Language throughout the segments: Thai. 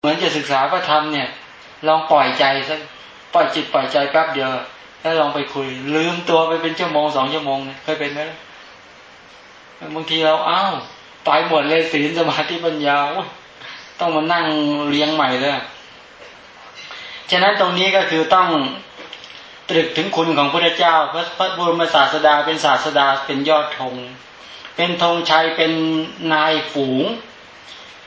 เหมือนจะศึกษาพระธรรมเนี่ยลองปล่อยใจสักปล่อยจิตปล่อยใจแป๊บเดียวแล้วลองไปคุย ลืมตัวไปเป็นชั่วโมงสองชั่วโมงเคยเป็นไหมบางทีเราอ้าวไปหมดเลยศีลสมาธิปัญญาต้องมานั่งเลี้ยงใหม่เลยฉะนั้นตรงนี้ก็คือต้องตรึกถึงคุณของพระเจ้า พระพระบรมศาสดาเป็นศาสดาเป็นยอดธงเป็นธงชัยเป็นนายฝูง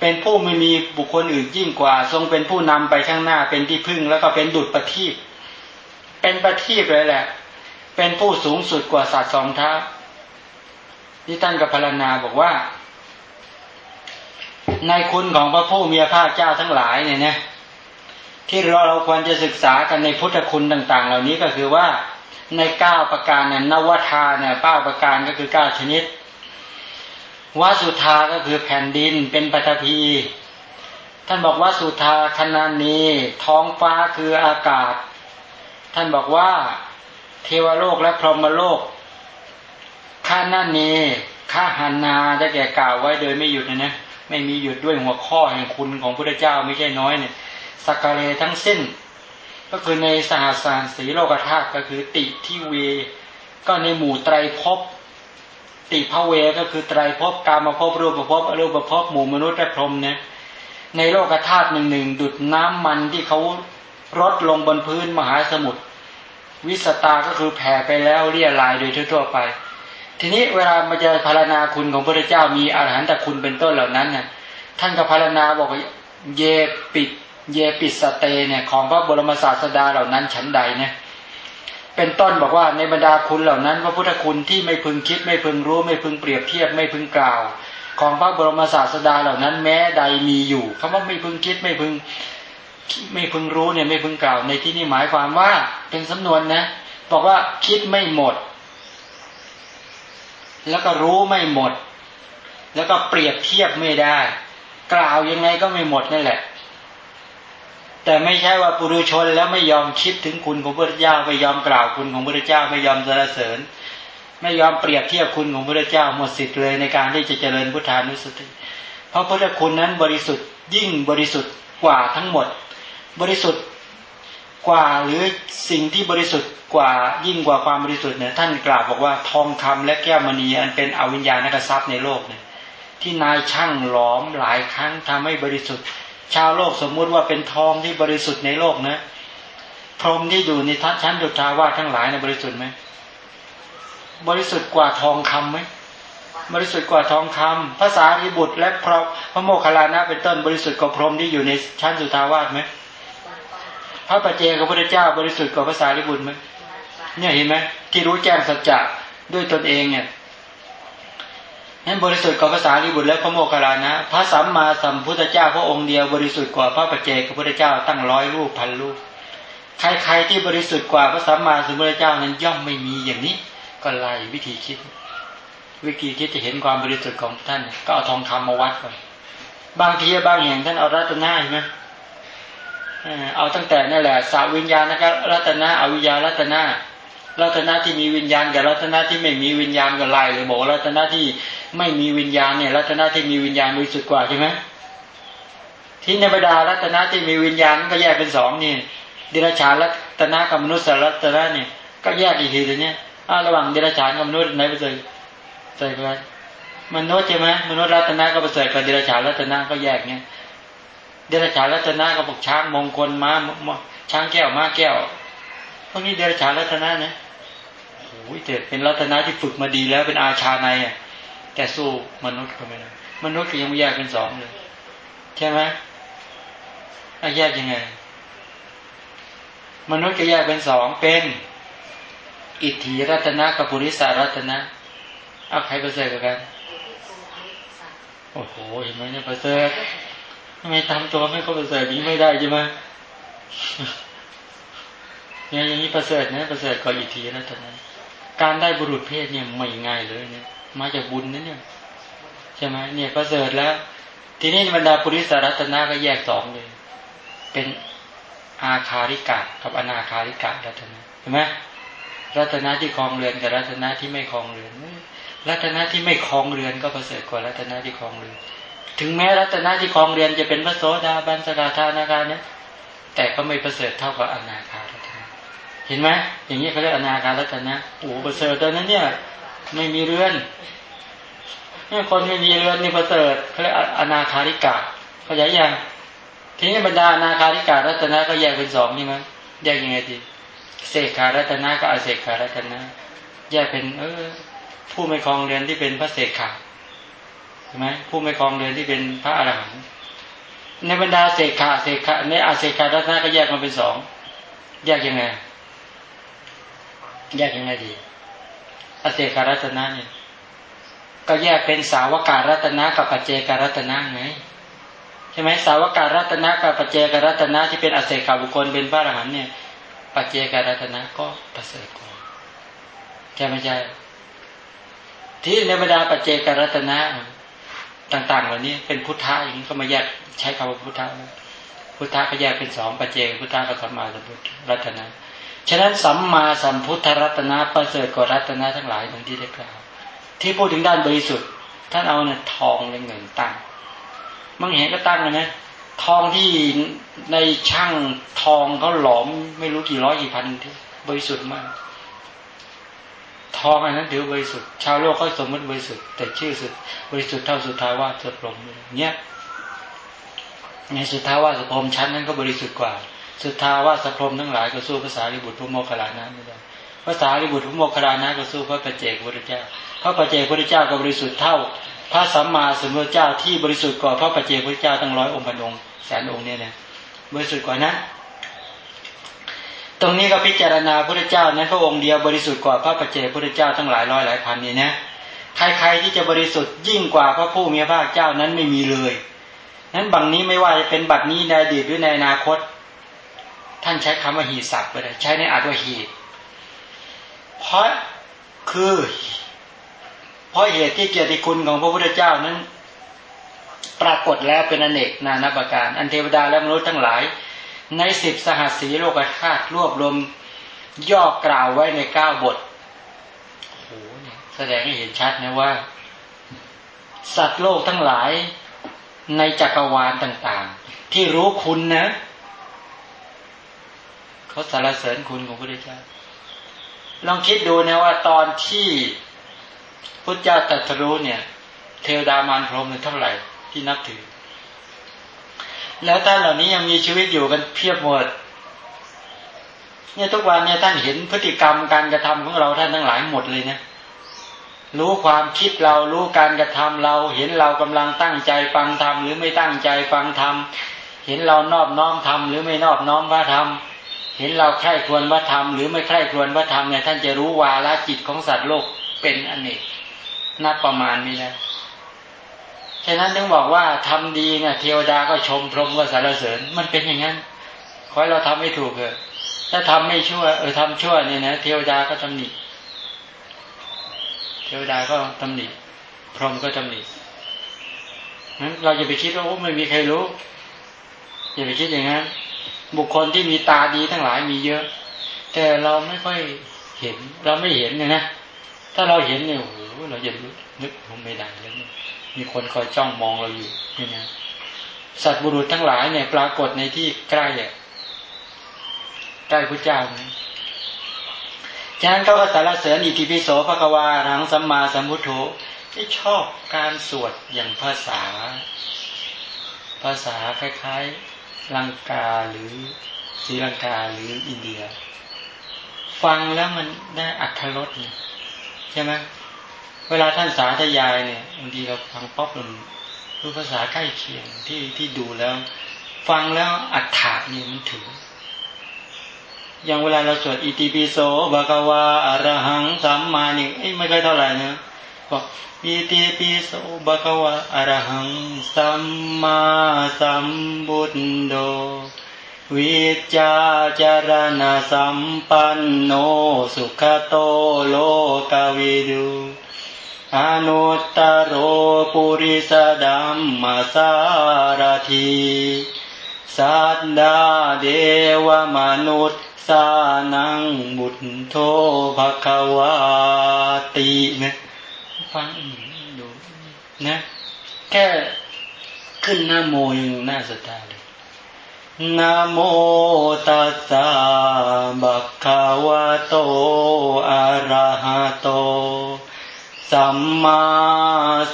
เป็นผู้ไม่มีบุคคลอื่นยิ่งกว่า ทรงเป็นผู้นำไปข้างหน้าเป็นที่พึ่ง แล้วก็เป็นดุจประทีปเป็นประทีปเลยแหละ เป็นผู้สูงสุดกว่าสัตว์สองเท้าที่ท่านกับพรณนาบอกว่า ในคุณของพระผู้มีพระภาคเจ้าทั้งหลายเนี่ยนะที่เราเราควรจะศึกษากันในพุทธคุณต่าง ๆ เหล่านี้ก็คือว่าในเก้าประการเนี่ยนวัฏาเนี่ยเก้าประการก็คือเก้าชนิด วสุธาก็คือแผ่นดินเป็นปฐพีท่านบอกว่าสุธาคณานีท้องฟ้าคืออากาศ ท่านบอกว่าเทวโลกและพรหมโลกข้านานีข้าหันนาได้แก่กล่าวไว้โดยไม่หยุดนะนะไม่มีหยุดด้วยหัวข้อแห่งคุณของพระเจ้าไม่ใช่น้อยเนี่ยสักการะทั้งสิ้น ก็คือในสหสารสีโลกธาตุก็คือติที่เว ก็ในหมู่ไตรภพ ติภเวก็คือไตรภพกามาภพรูปภพอรูปภพหมู่มนุษย์และพรหมเนี่ยในโลกธาตุหนึ่งหนึ่งดุดน้ำมันที่เขารดลงบนพื้นมหาสมุทรวิสตาก็คือแผ่ไปแล้วเรียลายโดยทั่วไป ทีนี้เวลามาจะพารณาคุณของพระเจ้ามีอาหารแต่คุณเป็นต้นเหล่านั้นเนี่ยท่านก็พารณาบอกว่าเยปิดเยปิดสเตเนี่ยของพระบรมศาสดาเหล่านั้นชั้นใดเนี่ย เป็นต้นบอกว่าในบรรดาคุณเหล่านั้นพระพุทธคุณที่ไม่พึงคิดไม่พึงรู้ ไม่พึงเปรียบเทียบไม่พึงกล่าว ของพระบรมศาสดาเหล่านั้น แม้ใดมีอยู่คำว่าไม่พึงคิดไม่พึงไม่พึงรู้เนี่ยไม่พึงกล่าว ในที่นี้หมายความว่าเป็นสำนวนนะ บอกว่าคิดไม่หมด แล้วก็รู้ไม่หมด แล้วก็เปรียบเทียบไม่ได้ กล่าวยังไงก็ไม่หมดนั่นแหละ แต่ไม่ใช่ว่าปุรุชนแล้วไม่ยอมคิดถึงคุณของพระเจ้าไม่ยอมกล่าวคุณของพระเจ้าไม่ยอมสรรเสริญ ไม่ยอมเปรียบเทียบคุณของพระเจ้าหมดสิทธิ์เลยในการที่จะเจริญพุทธานุสติ เพราะพระคุณนั้นบริสุทธิ์ยิ่งบริสุทธิ์กว่าทั้งหมด บริสุทธิ์กว่าหรือสิ่งที่บริสุทธิ์กว่ายิ่งกว่าความบริสุทธิ์เนี่ยท่านกล่าวบอกว่าทองคำและแก้วมณีอันเป็นอวิญญาณกทรัพย์ในโลกเนี่ยที่นายช่างหลอมหลายครั้งทำให้บริสุทธิ์ ชาวโลกสมมุติว่าเป็นทองที่บริสุทธิ์ในโลกนะพรหมที่อยู่ในทัชั้นดุจาวาทั้งหลายในบริสุทธิ์ไหมบริสุทธิ์กว่าทองคำไหมบริสุทธิ์กว่าทองคำภาษาริบุตรและพระพระโมคคัลลานะเป็นต้นบริสุทธิ์กว่าพรหมที่อยู่ในชั้นสุทาวาสไหมพระปัจเจกพระเจ้าบริสุทธิ์กว่าภาษาริบุตรไหมเนี่ยเห็นไหมที่รู้แจ้งสัจจะด้วยตนเองเนี่ย นั้นบริสุทธิ์กว่าภาษาลิบุตรและพระโมคคัลลานะ พระสัมมาสัมพุทธเจ้าพระองค์เดียวบริสุทธิ์กว่าพระปัจเจกพระพุทธเจ้าตั้งร้อยรูปพันรูป ใครๆที่บริสุทธิ์กว่าพระสัมมาสัมพุทธเจ้านั้นย่อมไม่มีอย่างนี้ ก็ไล่วิธีคิด วิธีคิดจะเห็นความบริสุทธิ์ของท่าน ก็เอาทองคำมาวัดก่อนบางทีบางแห่งท่านเอารัตนาใช่ไหมเอาตั้งแต่นั่นแหละสาวิญญาณนะครับรัตนาอวิญญารัตนา รัตนะที่มีวิญญาณกับรัตนะที่ไม่มีวิญญาณก็ไล่เลยบอกรัตนะที่ไม่มีวิญญาณเนี่ยรัตนะที่มีวิญญาณมีสุดกว่าใช่ไหมที่ในบรรดารัตนะที่มีวิญญาณก็แยกเป็นสองนี่เดรัจฉานรัตนะกับมนุษย์รัตนะเนี่ยก็แยกอีกทีเลยเนี่ยระหว่างเดรัจฉานกับมนุษย์ไหนไปเลยใส่ไปมนุษย์ใช่ไหมมนุษย์รัตนะก็ไปเสริกับเดรัจฉานรัตนะก็แยกเนี่ยเดรัจฉานรัตนะก็บอกช้างมงคลม้าช้างแก้วม้าแก้วพวกนี้เดรัจฉานรัตนะนะ โอ้ยแต่เป็นรัตนะที่ฝึกมาดีแล้วเป็นอาชาในอะแต่สู้มนุษย์ก็ไม่ได้มนุษย์ก็ยังไม่แยกเป็นสองเลยใช่ไหมแยกยังไง มนุษย์จะแยกเป็นสองเป็น อิทธิรัตนะกับปุริสารัตนะเอาใครประเสริฐกันโอ้โหเห็นไหมเนี่ยประเสริฐทำไมทำตัวไม่เขาประเสริฐนี้ไม่ได้ใช่ไหมเนี่ยอย่างนี้ประเสริฐนะประเสริฐก็อิทธิรัตนะ การได้บุรุษเพศเนี่ยไม่ง่ายเลยเนี่ย มาจากบุญนั่นเนี่ยใช่ไหมเนี่ยประเสริฐแล้ว ทีนี้บรรดาปุริสรัตนาก็แยกสองเลย เป็นอาคาริกะกับอนาคาริกะรัตนะเห็นไหมรัตนะที่คลองเรือนกับรัตนะที่ไม่คลองเรือนรัตนะที่ไม่คลองเรือนก็ประเสริฐกว่ารัตนะที่คลองเรือน ถึงแม้รัตนะที่คลองเรียนจะเป็นพระโสดาบันสกาธานาการเนี่ยแต่ก็ไม่ประเสริฐเท่ากับอนาคา เห็นไหมอย่างนี้เขาเรียกอนาคารรัตนะโอ้ประเสริฐตอนนั้นเนี่ย ไม่มีเรือนเนี่ยคนไม่มีเรือนนี่ประเสริฐเขาเรียกอนาคาริกาเขาใหญ่ยังทีนี้บรรดาอนาคาริการัตนะก็แยกเป็นสองใช่ไหมแยกยังไงดีเสกขารัตนะกับอเสกขารัตนะแยกเป็นเออผู้ไม่คลองเรือนที่เป็นพระเสกขาใช่ไหมผู้ไม่คลองเรือนที่เป็นพระอรหันต์ในบรรดาเสกขาเสกขาในอาเสกขารัตนะก็แยกมันเป็นสองแยกยังไง แยกยังไงดีอเสการัตนะเนี่ย ก็แยกเป็นสาวการรัตนะกับปัจเจการัตนะไงใช่ไหมสาวการรัตนะกับปัจเจการัตนะที่เป็นอเสกาบุคคลเป็นพระอรหันต์เนี่ย ปัจเจการัตนะก็ประเสริฐกว่าใช่ไหมใช่ที่ในบรรดาปัจเจการัตนะต่างๆเหล่านี้เป็นพุทธะอย่างนี้ก็มาแยกใช้คำว่าพุทธะพุทธะก็แยกเป็นสองปัจเจกพุทธะกับสัมมาสัมพุทธรัตนะ ฉะนั้นสัมมาสัมพุทธรัตนะประเสริฐกว่ารัตนะทั้งหลายดังที่ได้กล่าวที่พูดถึงด้านบริสุทธิ์ท่านเอาเนี่ยทองและเงินตั้งมังเห็นก็ตั้งเลยนะทองที่ในช่างทองเขาหลอมไม่รู้กี่ร้อยกี่พันที่บริสุทธิ์มาก ทองอันนั้นถือบริสุทธิ์ชาวโลกเขาสมมติบริสุทธิ์แต่ชื่อสุดบริสุทธิ์เท่าสุดท้ายว่าสุดลมเนี่ยในสุดท้ายว่าสพรมชั้นนั้นก็บริสุทธิ์กว่า สุทาว่าสพรมทั้งหลายก็สู้ภาษาลิบุตรพระโมคคัลลานะไม่ได้ภาษาลิบุตรพระโมคคัลลานะก็สู้พระปัจเจกพุทธเจ้าพระปัจเจกพุทธเจ้าก็บริสุทธิ์เท่า พระสัมมาสัมพุทธเจ้าที่บริสุทธิ์กว่าพระปัจเจกพุทธเจ้าตั้งร้อยองค์พันองค์แสนองค์เนี่ยนะบริสุทธิ์กว่านั้นตรงนี้ก็พิจารณาพระเจ้านั้นพระองค์เดียวบริสุทธิ์กว่าพระปัจเจกพุทธเจ้าทั้งหลายร้อยหลายพันเนี่ยนะใครๆที่จะบริสุทธิ์ยิ่งกว่าพระผู้มีพระเจ้านั้นไม่มีเลยนั้นบางนี้ไม่ว่าจะเป็นบัดนี้ในอดีตหรือในอนาคต ท่านใช้คำว่าหีสัตว์ไปเลยใช้ในอาจว่าหีเพราะคือเพราะเหตุที่เกียรติคุณของพระพุทธเจ้านั้น ปรากฏแล้วเป็นอเนกนานาประการ อันเทวดาและมนุษย์ทั้งหลาย ในสิบสหัสสีโลกธาตุรวบรวมย่อกล่าวไว้ในเก้าบทโอ้โหแสดงให้เห็นชัดนะว่า สัตว์โลกทั้งหลายในจักรวาลต่าง ๆ ที่รู้คุณนะ เขาสารเสริญคุณของพระพุทธเจ้าลองคิดดูนะว่าตอนที่พุทธเจ้าตรัสรู้เนี่ย เทวดามารพรหมเท่าไหร่ที่นับถือ แล้วท่านเหล่านี้ยังมีชีวิตอยู่กันเพียบหมดเนี่ยทุกวันเนี่ยท่านเห็นพฤติกรรมการกระทำของเราท่านทั้งหลายหมดเลยนะรู้ความคิดเรารู้การกระทำเรา เห็นเรากำลังตั้งใจฟังธรรมหรือไม่ตั้งใจฟังธรรมเห็นเรานอบน้อมธรรมหรือไม่นอบน้อมพระธรรมเเห็นเราใคร่ควรพระธรรมหรือไม่ใคร่ควรพระธรรมเนี่ยท่านจะรู้วาละจิตของสัตว์โลกเป็นอเนกนับประมาณไม่ได้ฉะนั้นต้องบอกว่าทำดีเนี่ยเทวดาก็ชมพรหมก็สรรเสริญ มันเป็นอย่างนั้นขอให้เราทำให้ถูกเถอะถ้าทำไม่ชั่วเออทำชั่วเนี่ยนะเทวดาก็ตำหนิเทวดาก็ตำหนิพรหมก็ตำหนินั้นเราจะไปคิดว่าโอ้ไม่มีใครรู้อย่าไปคิดอย่างนั้น บุคคลที่มีตาดีทั้งหลายมีเยอะ แต่เราไม่ค่อยเห็น เราไม่เห็นเนี่ยนะถ้าเราเห็นเนี่ยโอ้โหเราจะนึกไม่ได้แล้วเนี่ยมีคนคอยจ้องมองเราอยู่นี่นะสัตว์บุรุษทั้งหลายเนี่ย ปรากฏในที่ใกล้อะใกล้พระเจ้านะฉะนั้นเขาก็สารเสริญอิติปิโสภควาทังสัมมาสัมพุทโธที่ชอบการสวดอย่างภาษา ภาษาคล้ายๆ ลังกาหรือศรีลังกาหรืออินเดีย ฟังแล้วมันได้อัธรสเนี่ยใช่ไหมเวลาท่านสาธยายเนี่ยบางทีเราฟังป๊อปมันรู้ภาษาใกล้เคียงที่ที่ดูแล้ว ฟังแล้วอัฏฐานี่มันถึงอย่างเวลาเราสวดอิติปิโสบากวาอารหังสัมมาเนี่ยไม่ค่อยเท่าไหร่นะ บอกอิติปิโสบากวาอรหังสัมมาสัมบุตโดวิจาจารณสัมปันโนสุขโตโลกวิดูอนุตตโรปุริสดัมมาสารทีสัตดาเดวมนุษย์สานังบุตโทภควาตินะ ฟังดูนะแค่ขึ้นหน้าโมยังน่าสตาเลยนะโมตัสสะบะคะวะโตอะระหะโต สัมมา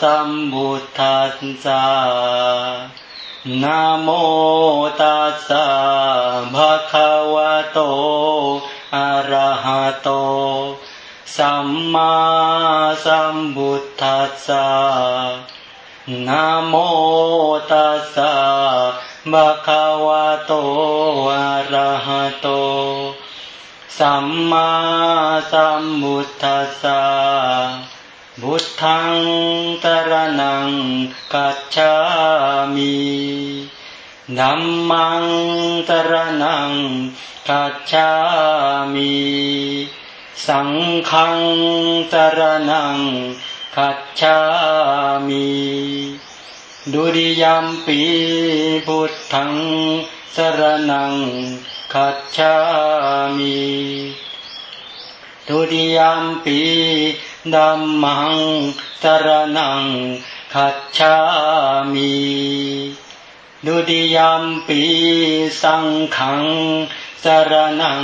สัมพุทธัสสะนะโมตัสสะภะคะวะโตอะระหะโต สัมมาสัมพุทธัสสะนะโมตัสสะภะคะวะโตอะระหะโต สัมมาสัมพุทธัสสะบุตังตรนังกัจฉามินัมมังตรนังกัจฉามิ สังฆังตรนังกัจฉามิดุริยมปีพุทธังสรนังกัจฉามิดุริยมปีดัมมังสรนังขัจฉามิดุติยมปีสังขังสามปีสังขัจฉามิตติยมปีดัมมังสรนัง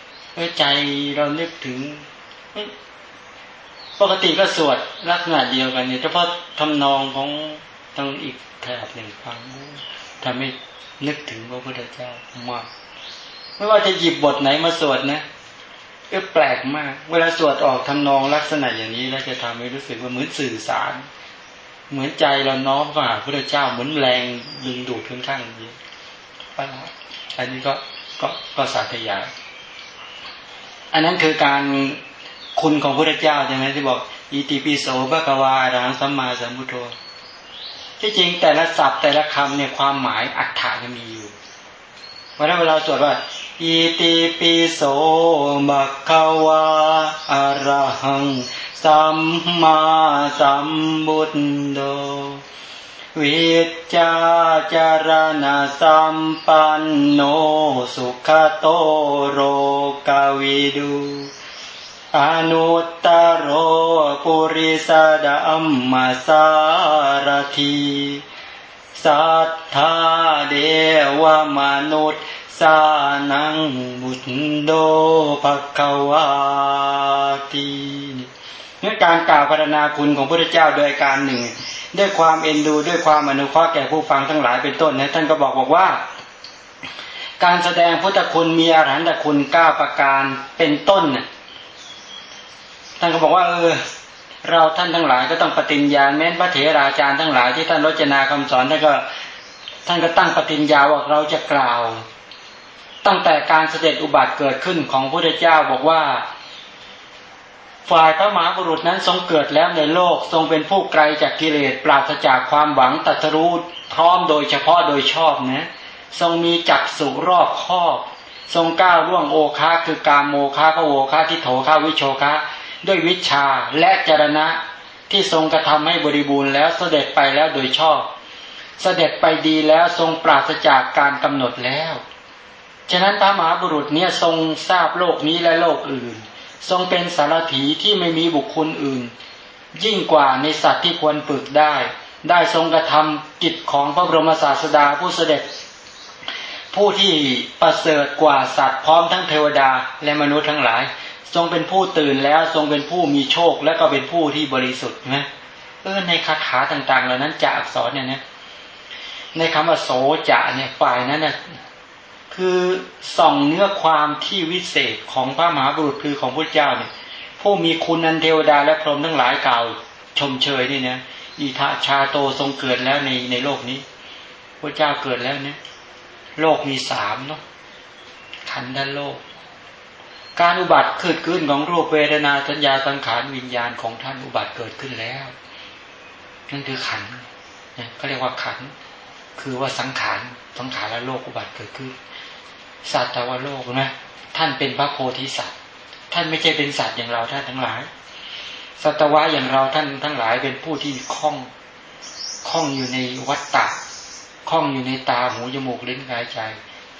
เอใจเรานึกถึง ปกติก็สวดลักษณะเดียวกันเนี่ยเฉพาะทำนองของทางอีกแถบหนึ่งฟังทำให้นึกถึงพระพุทธเจ้ามากไม่ว่าจะหยิบบทไหนมาสวดนะเออแปลกมาก เวลาสวดออกทำนองลักษณะอย่างนี้แล้วจะทำให้รู้สึกว่าเหมือนสื่อสาร เหมือนใจเราน้อมเข้าหาพระเจ้าเหมือนแรงดึงดูดค่อนข้างเยอะปัญหาอันนี้ก็ก็ก็สาธยาย อันนั้นคือการคุณของพระเจ้าใช่ไหมที่บอกอิติปิโสภะกวารังสัมมาสัมพุทโธที่จริงแต่ละศัพท์แต่ละคำเนี่ยความหมายอัตถะมีอยู่เพราะนั้นเวลาสวดว่าอิติปิโสมัคควาอรหังสัมมาสัมบุตโต วิจาจารณสัมปันโนสุขโตโรกาวิดูอนุตตโรปุริสดัมมาสารทีสัทธาเดวมนุษย์สานังบุตโดภควาตีนี่การกล่าวพรรณนาคุณของพระเจ้าโดยการหนึ่ง ด้วยความเอ็นดูด้วยความอนุเคราะห์แก่ผู้ฟังทั้งหลายเป็นต้นนะท่านก็บอกบอกว่า การแสดงพุทธคุณมีอรหันตคุณเก้าประการเป็นต้นน่ท่านก็บอกว่าเออเราท่านทั้งหลายก็ต้องปฏิญญาแม้นพระเถราจารย์ทั้งหลายที่ท่านรจนาคำสอนท่านก็ท่านก็ตั้งปฏิญญาว่าเราจะกล่าว ตั้งแต่การเสด็จอุบัติเกิดขึ้นของพระพุทธเจ้าบอกว่า ฝ่ายพระมหาบุรุษนั้นทรงเกิดแล้วในโลกทรงเป็นผู้ไกลจากกิเลสปราศจากความหวังตัทรู้พร้อมโดยเฉพาะโดยชอบนะทรงมีจักสุรอบครอบ ทรงก้าวล่วงโอคาคือการโมคาพระโอคาทิโถคาวิโชคาด้วยวิชาและจรณะที่ทรงกระทำให้บริบูรณ์แล้วเสด็จไปแล้วโดยชอบ เสด็จไปดีแล้วทรงปราศจากการกำหนดแล้ว ฉะนั้นพระมหาบุรุษเนี่ยทรงทราบโลกนี้และโลกอื่น ทรงเป็นสารถีที่ไม่มีบุคคลอื่น ยิ่งกว่าในสัตว์ที่ควรฝึกได้ ได้ทรงกระทำกิจของพระบรมศาสดาผู้เสด็จ ผู้ที่ประเสริฐกว่าสัตว์พร้อมทั้งเทวดาและมนุษย์ทั้งหลาย ทรงเป็นผู้ตื่นแล้วทรงเป็นผู้มีโชคและก็เป็นผู้ที่บริสุทธิ์นะเออในคาถาต่างๆ เหล่านั้นจะอักษรเนี่ยนะในคำว่าโสจะเนี่ยฝ่ายนั้นน่ะ คือส่องเนื้อความที่วิเศษของพระมหาบุรุษคือของพระเจ้าเนี่ยผู้มีคุณนันเทวดาและพรหมทั้งหลายกล่าวชมเชยนี่นะอิทาชาโตทรงเกิดแล้วในในโลกนี้พระเจ้าเกิดแล้วเนี่ยโลกมีสามเนาะขันธ์ด้านโลก การอุบัติเกิดขึ้นของรูปเวทนาสัญญาสังขารวิญญาณของท่านอุบัติเกิดขึ้นแล้วนั่นคือขันธ์เขาเรียกว่าขันธ์คือว่าสังขารสังขารและโลกอุบัติเกิดขึ้น สัตว์ตวโลกนะท่านเป็นพระโพธิสัตว์ ท่านไม่ใช่เป็นสัตว์อย่างเราท่านทั้งหลาย สัตวะอย่างเราท่านทั้งหลายเป็นผู้ที่คล้องคล้องอยู่ในวัฏฏะคล้องอยู่ในตาหูจมูกลิ้นกายใจ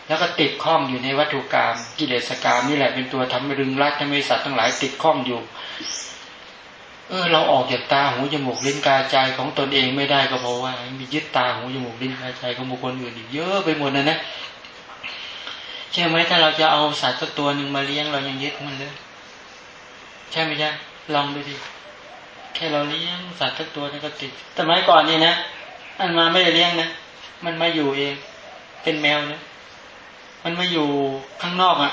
แล้วก็ติดคล้องอยู่ในวัตถุกรรมกิเลสกรรมนี่แหละเป็นตัวทำให้รึงรัดทำให้สัตว์ทั้งหลาย ติดคล้องอยู่ เออ เราออกจากตาหูจมูกลิ้นกายใจของตนเองไม่ได้ก็เพราะว่า มียึดตาหูจมูกลิ้นกายใจของบุคคลอื่นอีกเยอะไปหมดนะนะ ใช่ไหมถ้าเราจะเอาสัตว์สักตัวหนึ่งมาเลี้ยงเรายังยึดมันเลย ใช่ไหมจ๊ะลองดูดิแค่เราเลี้ยงสัตว์สักตัวนี่ก็ติดแต่ไม้ก่อนนี่นะอันมาไม่ได้เลี้ยงนะมันมาอยู่เอง เป็นแมวเนะมันมาอยู่ข้างนอกอะ่ะ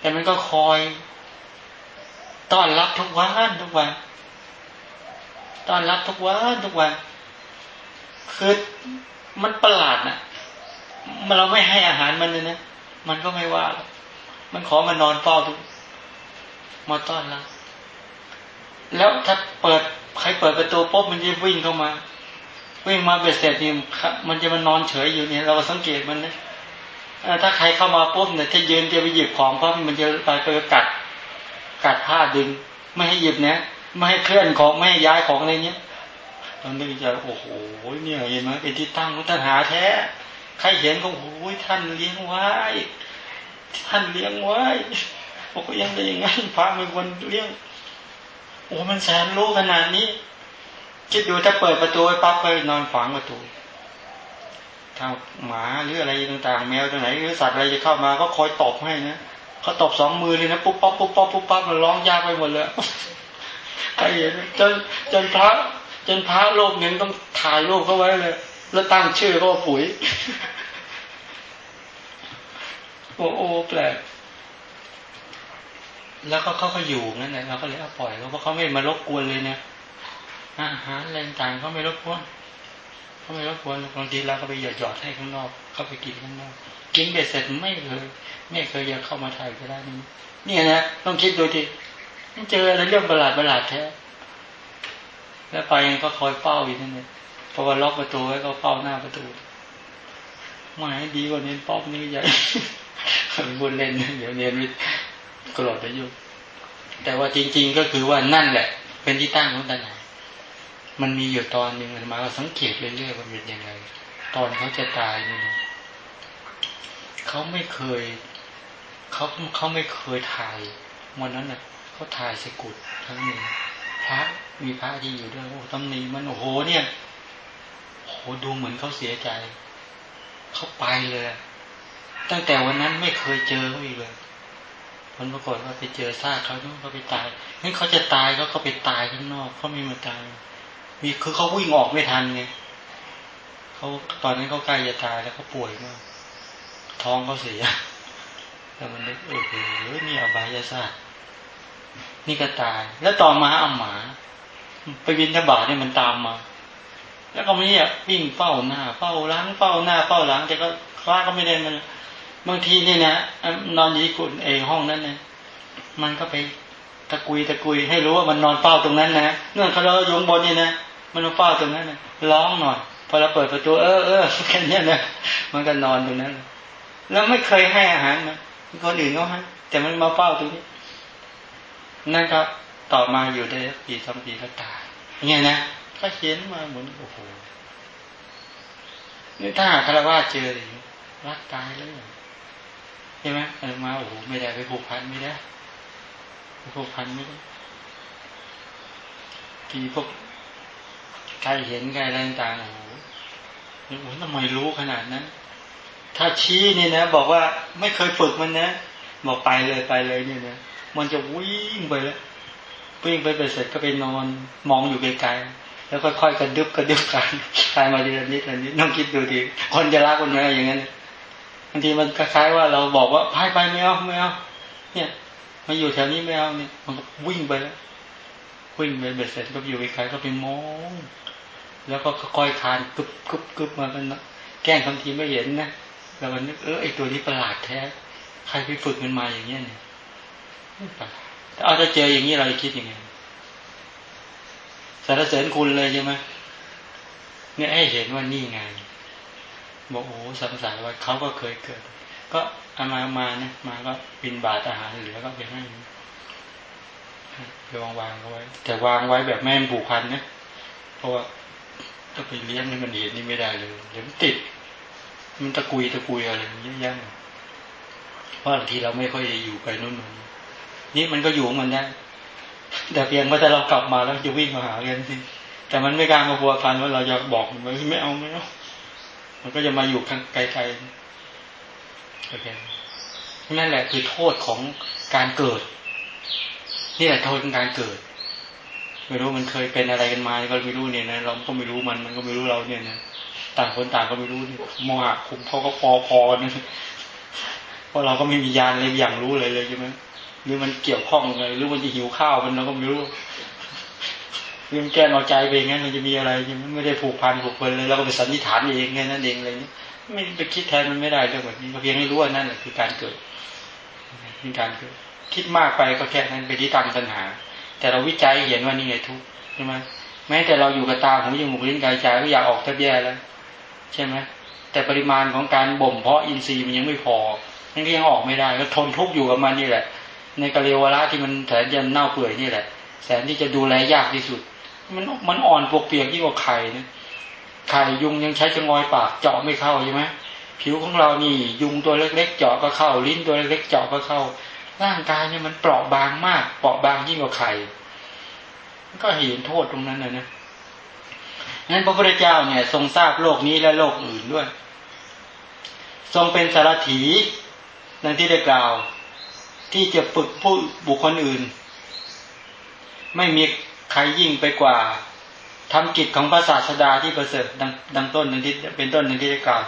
แต่มันก็คอยต้อนรับทุกวันทุกวันต้อนรับทุกวันทุกวันคือมันประหลาดนะ่ะมันเราไม่ให้อาหารมันเลยนะ มันก็ไม่ว่า มันขอมานอนเฝ้าทุกมาต้อนรับแล้วถ้าเปิดใครเปิดประตูปุ๊บมันจะวิ่งเข้ามา วิ่งมาเบ็ดเสร็จนี่มันจะมานอนเฉยอยู่เนี่ย เราสังเกตมันนะถ้าใครเข้ามาปุ๊บเนี่ยถ้ายืนจะไปหยิบของเพราะมันจะไปไปกัดกัดผ้าดึง ไม่ให้หยิบนะไม่ให้เคลื่อนของไม่ให้ย้ายของอะไรเนี้ยตอนนี้จะโอ้โหเนี่ยเห็นไหมเป็นที่ตั้งของตัณหาแท้ ใครเห็นก็โอ้ยท่านเลี้ยงไว้ ท่านเลี้ยงไว้บอกว่ายังไงยังไงพระเป็นคนเลี้ยงโอ้มันแสนรู้ขนาดนี้ คิดดูถ้าเปิดประตูไว้ปั๊บก็นอนฝังประตูถ้าหมาหรืออะไรต่างๆ แมวตัวไหนหรือสัตว์อะไรจะเข้ามาก็คอยตบให้นะเขาตบสองมือเลยนะปุ๊บปั๊บปุ๊บปั๊บปุ๊บปั๊บมันร้องยากไปหมดเลยใครเห็นจนจนพระจนพระโลกหนึ่งต้องถ่ายรูปเขาไว้เลย แล้วตั้งชื่อเขาว่าปุ๋ยโอ้โอ้แปลกแล้วก็เขาก็อยู่นั่นแหละเราก็เลยเอาปล่อยเขาเพราะเขาไม่มารบกวนเลยเนี่ยอาหารแรงต่างเขาไม่รบกวนเขาไม่รบกวนบางทีเราก็ไปหยอดหยอดให้ข้างนอก เขาไปกินข้างนอก กินเบ็ดเสร็จไม่เคยไม่เคยอยากเข้ามาถ่ายก็ได้นี่เนี่ยนะต้องคิดดูทีเจออะไรเรื่องประหลาดประหลาดแท้แล้วไปก็คอยเฝ้าอยู่นั่นเอง เพราะว่าล็อกประตูไว้ก็เฝ้าหน้าประตูไม่ดีกว่าเน้นป๊อปนี่ใหญ่บุญเล่นเดี๋ยวเน้นวิกรดไปยู่แต่ว่าจริง ๆก็คือว่านั่นแหละ เป็นที่ตั้งของตัณหามันมีอยู่ตอนหนึ่งมาเราสังเกตเรื่อยๆว่าเป็นยังไงตอนเขาจะตายนี่เขาไม่เคยเขาเขาไม่เคยถ่ายวันนั้นน่ะเขาถ่ายสกุลทั้งนี้พระมีพระที่อยู่ด้วยโอ้ตำหนิมันโอ้โหเนี่ย โอ้โหดูเหมือนเขาเสียใจ เขาไปเลย ตั้งแต่วันนั้นไม่เคยเจอเขาอีกเลยผลปรากฏว่าไปเจอซากเขาเขาไปตายนั่นเขาจะตายเขาเขาไปตายข้างนอกเขาไม่มาตาย มีคือเขาวิ่งออกไม่ทันไงเขาตอนนั้นเขาใกล้จะตายแล้วเขาป่วยมากท้องเขาเสียแล้วมันนึกเออนี่อบายศาสตร์นี่ก็ตาย แล้วต่อมาเอาหมา ไปบินทบาทเนี่ยมันตามมา แล้วก็ไม่เนี่ยวิ่งเฝ้าหน้า เฝ้าหลังเฝ้าหน้าเฝ้าหลังแต่ก็คล้าก็ไม่ได้มันบางทีนี่นะนอนยีกุ่นเองห้องนั้นนะมันก็ไปตะกุยตะกุยให้รู้ว่ามันนอนเฝ้าตรงนั้นนะเนื่องเขาเราอยู่บนนี่นะมันนอนเฝ้าตรงนั้นนะร้องหน่อยพอเราเปิดประตูเออเออแค่นี้นะมันก็นอนตรงนั้น แล้วไม่เคยให้อาหารมันคนอื่นเขาให้แต่มันมาเฝ้าตรงนี้นั่นก็ต่อมาอยู่ได้ปีสองปีก็ตายอย่างเงี้ยนะ ก็เขียนมาเหมือนโอ้โหนี่ถ้าคารวะเจอรักตายเลยใช่ไหมเออมาโอ้โหไม่ได้ไปผูกพันไม่ได้ไปผูกพันไม่ได้ทีพวกใครเห็นใครอะไรต่างโอ้โหโอ้โหทำไมรู้ขนาดนั้น ถ้าชี้นี่นะบอกว่าไม่เคยฝึกมันนะบอกไปเลยไปเลยเนี่ยนะมันจะวิ่งไปแล้ววิ่งไปไปเสร็จก็ไปนอน มองอยู่ไกลๆ แล้วค่อยๆกระดึบกระดึบกันตายมาทีละนิดละนิดน้องคิดดูดิคนจะรักคนไหมอย่างนั้นบางทีมันคล้ายๆว่าเราบอกว่าพายไปไม่เอาไม่เอาเนี่ยมาอยู่แถวนี้ไม่เอาเนี่ย มันวิ่งไปแล้ววิ่งไปเบ็ดเสร็จก็อยู่ไกลๆก็ไปมองแล้วก็ค่อยๆคานกึบกึบกึบมากันนแกล้งทำทีไม่เห็นนะแล้วมันนึกเออไอตัวนี้ประหลาดแท้ ใครไปฝึกมันมาอย่างเงี้ยเนี่ยเอาถ้าเจออย่างนี้เราจะคิดยังไง สารเสริญคุณเลยใช่ไหมเนี่ยให้เห็นว่านี่ไงบอกโอ้สงสัยว่าเขาก็เคยเกิด ก็เอามามานะมาก็บินบาตอาหารเหลือก็ไปให้ไปวางวางเอาไว้ แต่วางไว้แบบแม่ผูกพันนะเพราะว่าถ้าไปเลี้ยงนี่มันเห็นนี่ไม่ได้เลยเดี๋ยวมันติด มันตะกุยตะกุยอะไรเยอะแยะเพราะบางทีเราไม่ค่อยอยู่ไปนู่นนู่นนี่มันก็อยู่มันได้ แต่เพียงว่าถ้าเรากลับมาแล้วจะวิ่งมาหาเรียนสิแต่มันไม่กล้ามาบัวพันว่าเราจะบอกมันไม่เอาไม่เอามันก็จะมาอยู่ไกลๆโอเคนั่นแหละคือโทษของการเกิด นี่แหละโทษของการเกิด ไม่รู้มันเคยเป็นอะไรกันมาก็ไม่รู้เนี่ยนะเราก็ไม่รู้มันมันก็ไม่รู้เราเนี่ยนะต่างคนต่างก็ไม่รู้เนี่ยโมหะคุมเขาก็พอพอกันเพราะเราก็ไม่มียานเลยอย่างรู้เลยเลยใช่ไหม หรือมันเกี่ยวข้องไงหรือมันจะหิวข้าวมันเราก็ไม่รู้เรื่องแก้เอาใจไปงั้นมันจะมีอะไรยังไม่ได้ผูกพันผูกพันเลยเราก็ไปสันนิษฐานเองแค่นั้นเองอะไรนี้ไม่ไปคิดแทนมันไม่ได้เรื่องแบบนี้เพียงให้รู้ว่านั่นแหละคือการเกิดเป็นการเกิด คิดมากไปก็แค่นั้นไปที่ตามปัญหา แต่เราวิจัยเห็นว่านี่ไงทุกใช่ไหมแม้แต่เราอยู่กับตาหูจมูกลิ้นกายใจก็อยากออกแทบแย่แล้วใช่ไหมแต่ปริมาณของการบ่มเพาะอินทรีย์มันยังไม่พอนั่นก็ยังออกไม่ได้ก็ทนทุกข์อยู่กับมันนี่แหละ ในกะเลวระที่มันแสนจะเน่าเปื่อยนี่แหละ แสนที่จะดูแลยากที่สุด มันมันอ่อนปวกเปียกยิ่งกว่าไข่นะไข่ยุงยังใช้จะงอยปากเจาะไม่เข้าใช่ไหมผิวของเรานี่ยุงตัวเล็กๆ เจาะก็เข้า ลิ้นตัวเล็กๆเจาะก็เข้า ร่างกายเนี่ยมันเปราะบางมาก เปราะบางยิ่งกว่าไข่ก็เห็นโทษตรงนั้นเลยนะนั้นพระพุทธเจ้าเนี่ย ทรงทราบโลกนี้และโลกอื่นด้วย ทรงเป็นสารถีดังที่ได้กล่าว ที่จะฝึกผู้บุคคลอื่น ไม่มีใครยิ่งไปกว่าทำกิจของพระศาสดาที่ประเสริฐดังดังต้นหนึ่งที่เป็นต้นหนึ่งที่ได้กล่าว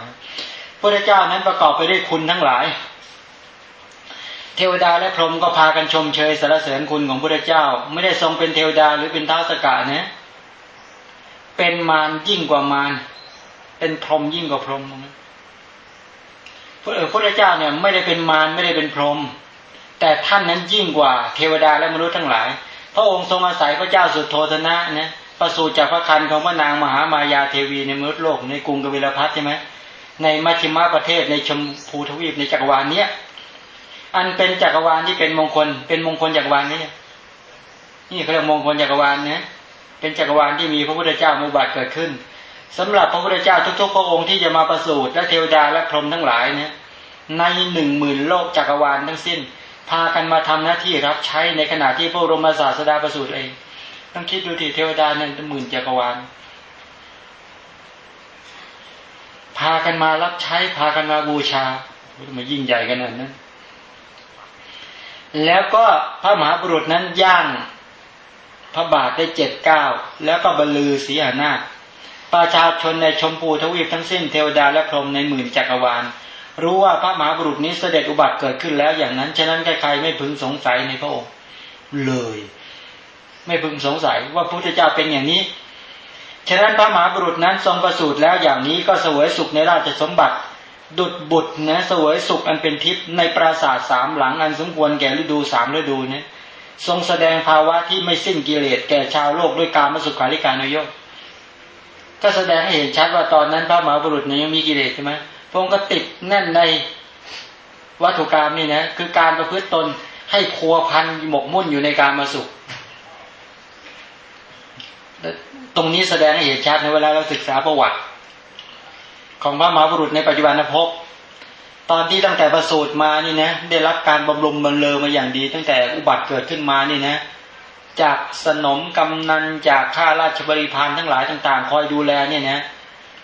พระเจ้านั้นประกอบไปด้วยคุณทั้งหลาย เทวดาและพรหมก็พากันชมเชยสรรเสริญคุณของพระเจ้า ไม่ได้ทรงเป็นเทวดาหรือเป็นท้าสกะนะเป็นมารยิ่งกว่ามารเป็นพรหมยิ่งกว่าพรหมพระพุทธเจ้าเนี่ย ไม่ได้เป็นมารไม่ได้เป็นพรหม แต่ท่านนั้นยิ่งกว่าเทวดาและมนุษย์ทั้งหลาย พระองค์ทรงอาศัยพระเจ้าสุดโทธนะนะประสูติจากพระคันของพระนางมหามายาเทวีในมนุษย์โลกในกรุงกบิลพัทใช่ไหมในมัชชิมะประเทศในชมพูทวีปในจักรวาลเนี้ยอันเป็นจักรวาลที่เป็นมงคล เป็นมงคลจักรวาลนี่นี่เขาเรียกมงคลจักรวาลนะเป็นจักรวาลที่มีพระพุทธเจ้ามุบัติเกิดขึ้นสำหรับพระพุทธเจ้าทุก ๆ พระองค์ที่จะมาประสูติและเทวดาและพรหมทั้งหลายเนี่ยในหนึ่งหมื่นโลกจักรวาลทั้งสิ้น พากันมาทำหน้าที่รับใช้ในขณะที่พระรมศาสดาประสูติเอง ต้องคิดดูที่เทวดาเนี่ยหมื่นจักรวาลพากันมารับใช้พากันมาบูชามายิ่งใหญ่กันนั้นนั้น แล้วก็พระมหาบุรุษนั้นย่างพระบาทได้เจ็ดเก้าแล้วก็บรรลือสีหานาประชาชนในชมพูทวีปทั้งสิ้นเทวดาและพรหมในหมื่นจักรวาล รู้ว่าพระมหาบุรุษนี้เสด็จอุบัติเกิดขึ้นแล้วอย่างนั้น ฉะนั้นใครๆไม่พึงสงสัยในพระองค์เลย ไม่พึงสงสัยว่าพระพุทธเจ้าเป็นอย่างนี้ ฉะนั้นพระมหาบุรุษนั้นทรงประสูติแล้วอย่างนี้ก็สวยสุขในราชสมบัติ ดุดบุตรนะสวยสุขอันเป็นทิพย์ในปราสาทสามหลังอันสมควรแก่ฤดูสามฤดูเนี่ยทรงแสดงภาวะที่ไม่สิ้นกิเลสแก่ชาวโลกด้วยการมาสุขาริการนยกก็แสดงให้เห็นชัดว่าตอนนั้นพระมหาบุรุษเนี่ยยังมีกิเลสใช่ไหม องค์ก็ติดแน่นในวัตถุกรรมนี่นะคือการประพฤติตนให้พัวพันหมกมุ่นอยู่ในการมาสุข ตรงนี้แสดงให้เห็นชัดในเวลาเราศึกษาประวัติ ของพระมหาบุรุษในปัจจุบันภพตอนที่ตั้งแต่ประสูติมานี่นะได้รับการบำรุงบำเรอมาอย่างดี ตั้งแต่อุบัติเกิดขึ้นมานี่นะ จากสนมกำนันจากข้าราชบริพารทั้งหลายต่าง ๆ คอยดูแลเนี่ยนะ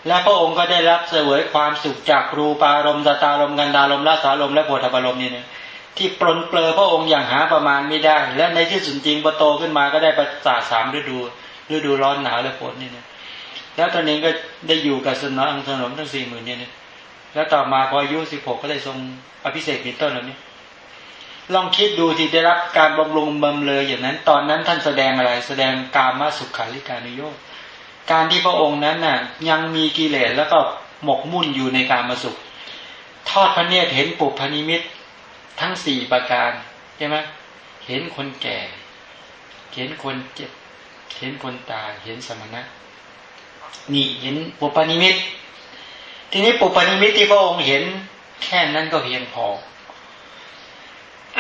และพระองค์ก็ได้รับเสวยความสุขจากรูปารมณ์ตตารมกันดารมละสารมและโพธารมณ์นี่นะที่ปลนเปลือพระองค์อย่างหาประมาณไม่ได้ และในที่สุดจริงพอโตขึ้นมาก็ได้ประสาทสามฤดูฤดูร้อนหนาวและฝนนี่นะแล้วตอนนี้ก็ได้อยู่กับสนองสนมทั้งสี่หมื่นเนี่ยนะแล้วต่อมาพออายุสิบหกก็ได้ทรงอภิเศกเป็นต้นเหล่านี้ลองคิดดูที่ได้รับการบำรุงบำเรออย่างนั้น ตอนนั้นท่านแสดงอะไร แสดงกามสุขัลลิกานุโยค การที่พระองค์นั้นน่ะ ยังมีกิเลสแล้วก็หมกมุ่นอยู่ในการมาสุข ทอดพระเนตรเห็นปุพพนิมิตทั้งสี่ประการใช่ไหมเห็นคนแก่ เห็นคนเจ็บ เห็นคนตาย เห็นสมณะ นี่เห็นปุพพนิมิต ทีนี้ปุพพนิมิตที่พระองค์เห็นแค่นั้นก็เพียงพอ